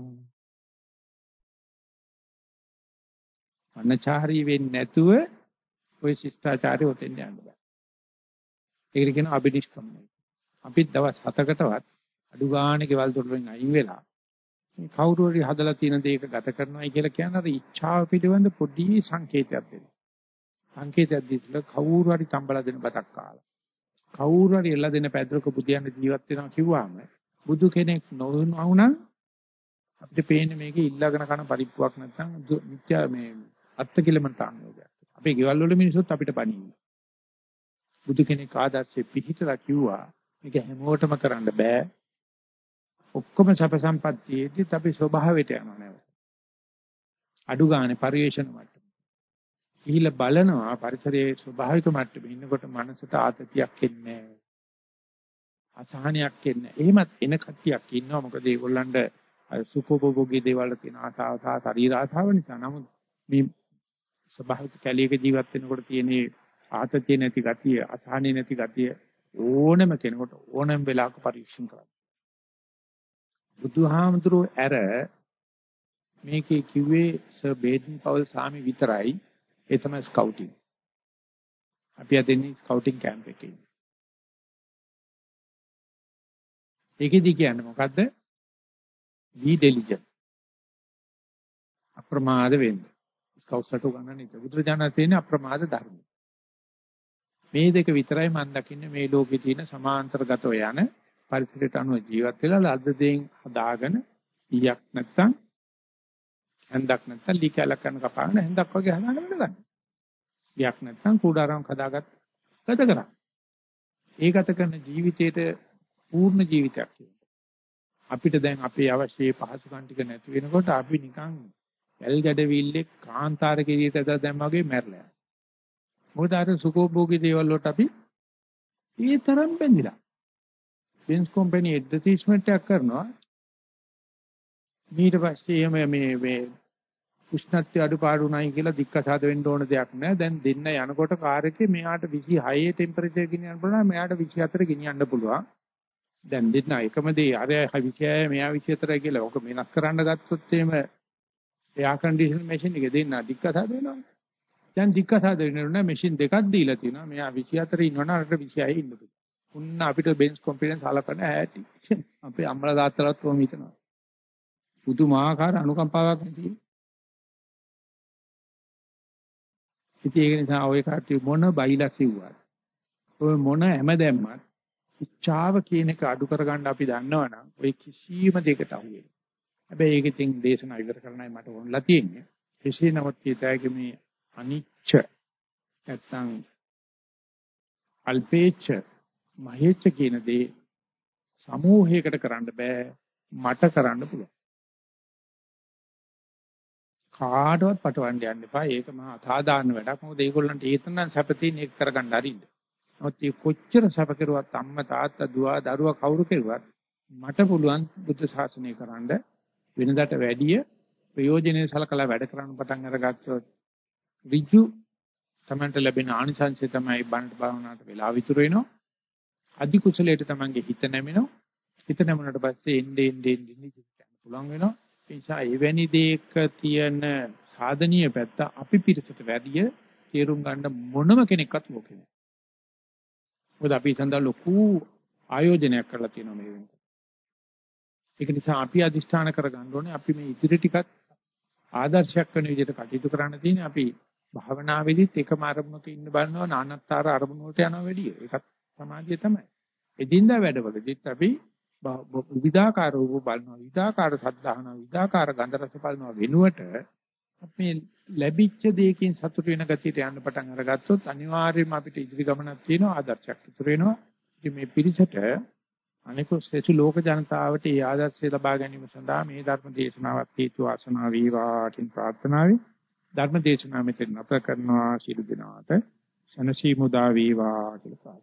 වනචාරී වෙන්නේ නැතුව ওই ශිෂ්ටාචාරය උතෙන් යන්න බෑ. ඒකට කියන අබිනිෂ්ක්‍මණය. අපිත් දවස් 7කටවත් අඩු ගානේ ගෙවල් දොරෙන් අයින් වෙලා මේ කවුරු හරි හදලා තියෙන දේක ගත කරනවායි කියලා කියන අර ඉච්ඡාව පිළිබඳ පොඩි සංකේතයක් දෙනවා. සංකේතයක් දීලා කවුරු හරි තම්බලා දෙන බතක් කාලා. කවුරු හරි එල්ල දෙන පැද්දක බුදියන්න ජීවත් වෙනවා කිව්වම බුදු කෙනෙක් නොවුණා අපිට පේන්නේ මේකේ ඉල්ලගෙන කන පරිප්පුවක් නැත්නම් මිත්‍යා මේ අත්ති කිලමන්තාංගයක්. අපේ ගෙවල් වල මිනිස්සුත් අපිට පණින්නේ. බුදු කෙනෙක් ආදර්ශෙ පිහිටලා කිව්වා මේක හැමෝටම කරන්න බෑ. ඔක්කොම සැප සම්පත්තියේදීත් අපි ස්වභාවයට යනවා නේද? අඩු ගානේ පරිවේෂණ මට්ටම. ගිහිල්ලා බලනවා පරිසරයේ ස්වභාවික මට්ටමේ ඉන්නකොට මනසට ආතතියක් එන්නේ අසහනයක් එන්නේ. එහෙමත් එන කට්ටියක් ඉන්නවා මොකද ඒගොල්ලන්ට සුඛෝපභෝගී දේවල් තියෙන ආසාව සහ ශරීර ආසාව නිසා. නමුත් මේ ස්වභාවික කැලියක ජීවත් වෙනකොට තියෙන ආතතිය නැති ගතිය, අසහනෙ නැති ගතිය ඕනම කෙනෙකුට ඕනම වෙලාවක පරීක්ෂණ කරන්න. බුදුහාමුදුරුවෝ ඇර මේකේ කිව්වේ සර් බේඩන් පවල් සාමි විතරයි ඒ තමයි ස්කවුටින්. අපි අදින්නේ ස්කවුටින් කැම්ප් එකේ. ඒකෙදි කියන්නේ මොකද්ද? be diligent. අප්‍රමාද වෙන්න. ස්කවුට්ස්ට උගන්වන්නේ බුදුරජාණන් තියෙන අප්‍රමාද ධර්ම. මේ දෙක විතරයි මම දකින්නේ මේ ලෝකේ තියෙන සමාන්තරගතව යන පරිසරයට අනුව ජීවත් වෙලා ලද්ද දෙයින් හදාගෙන ඊයක් නැත්තම් හැන්දක් නැත්තම් ලී කැලක් කරන කපාගෙන හැන්දක් වගේ හදාගෙන වැඩ ගන්න. ඊයක් නැත්තම් කුඩාරම් හදාගත් ගත කරා. ඒ ගත කරන ජීවිතේට පූර්ණ ජීවිතයක් අපිට දැන් අපේ අවශ්‍ය පහසුකම් ටික නැති වෙනකොට අපි නිකන් වැල් ගැඩවිල්ලේ කාන්තාරකේ දිහා දැම්ම වගේ මැරලා යනවා. මොකද අර සුඛෝභෝගී දේවල් වලට අපි ඒ තරම් බැඳිලා. බෙන්ස් කම්පැනි ඇඩ්වර්ටයිස්මන්ට් එකක් කරනවා. ඊට පස්සේ එහෙම මේ මේ උෂ්ණත්වය අඩුපාඩු නැයි කියලා දික්කසාද වෙන්න ඕන දෙයක් නෑ. දැන් දෙන්න යනකොට කාර් එකේ මෙයාට 26 ටෙම්පරේචර් ගෙනියන්න පුළුවන්. මෙයාට 24 ගෙනියන්න පුළුවන්. දැන් දෙන්න එකම දේ අර 26 මෙයා 24 කියලා ඔක වෙනස් කරන්න ගත්තොත් එහෙම එයා කන්ඩිෂන් මැෂින් එක දෙන්න දික්කසාද වෙනවා. දැන් දික්කසාද වෙනවනේ මැෂින් දෙකක් දීලා තිනවා. මෙයා 24 ඉන්නවනම් අරට 26 ඉන්න පුළුවන්. උන්න අපිට බෙන්ස් කොම්පියුටර් සලකන හැටි. අපේ අම්මලා තාත්තලාත් කොහොම හිතනවා. පුදුමාකාර අනුකම්පාවක් නැති. ඉතින් ඒක නිසා ওই කට්ටිය මොන බයිලා කිව්වත් ඔය මොන හැම දැම්මත් ඉච්ඡාව කියන එක අඩු කරගන්න අපි දන්නවනම් ඔය කිසිම දෙයකට අහුවෙන්නේ. හැබැයි ඒක ඉතින් දේශනා ඉවර කරන්නයි මට ඕනලා තියෙන්නේ. කෙසේ නමුත් කීතයක මේ අනිච්ච නැත්තම් අල්පේච්ච මහේච්ච කියන දේ සමූහයකට කරන්න බෑ මට කරන්න පුළුවන්. කාටවත් පටවන්න යන්න එපා. ඒක මහා අසාධාරණ වැඩක්. මොකද ඒගොල්ලන්ට ඒතනන් සැපතින් ඒක කරගන්න අරින්න. නමුත් මේ කොච්චර සැප කෙරුවත් අම්මා තාත්තා දුව දරුවා කවුරු කෙරුවත් මට පුළුවන් බුද්ධ ශාසනය කරන්න වෙනදාට වැඩිය ප්‍රයෝජනෙ සලකලා වැඩ කරන්න පටන් අරගත්තොත් ඍජු තමන්ට ලැබෙන ආනිසංසය තමයි බණ්ඩ භාවනාවට වෙලා විතුර වෙනවා. අධි කුසලයට තමන්ගේ හිත නැමෙනවා. හිත නැමුණට පස්සේ එන්නේ එන්නේ එන්නේ කියන්න පුළුවන් වෙනවා. ඒ නිසා එවැනි දෙයක තියෙන සාධනීය පැත්ත අපි පිටසට වැඩිය තේරුම් ගන්න මොනම කෙනෙක්වත් ලෝකේ නැහැ. මොකද අපි සඳහා ලොකු ආයෝජනයක් කරලා තියෙනවා මේ වෙනකොට. ඒක නිසා අපි අදිෂ්ඨාන කරගන්න ඕනේ අපි මේ ඉදිරි ටිකත් ආදර්ශයක් වෙන විදිහට කටයුතු කරන්න තියෙන අපි භාවනාවේදීත් එකම අරමුණක ඉන්න බලනවා නානත්තර අරමුණ වලට යනවා වැඩි. ඒකත් සමාධිය තමයි. එදින්දා වැඩවලදීත් අපි විවිධාකාර රූප බලනවා, විවිධාකාර සද්ධාහන, විවිධාකාර ගන්ධ රස බලනවා වෙනුවට අපි ලැබිච්ච දෙයකින් සතුට වෙන ගතියට යන්න පටන් අරගත්තොත් අනිවාර්යයෙන්ම අපිට ඉදිරි ගමනක් තියෙනවා ආදර්ශයක් ඉතුරු වෙනවා. ඉතින් මේ පිළිසෙට අනිකුත් සෙසු ලෝක ජනතාවට ඒ ආදර්ශය ලබා ගැනීම සඳහා මේ ධර්ම දේශනාවත් හේතු වාසනා වේවා කියන ප්‍රාර්ථනාවයි ධර්ම දේශනාව මෙතන අප කරනවා ශිරු දිනාට සනසි මුදා වේවා කියලා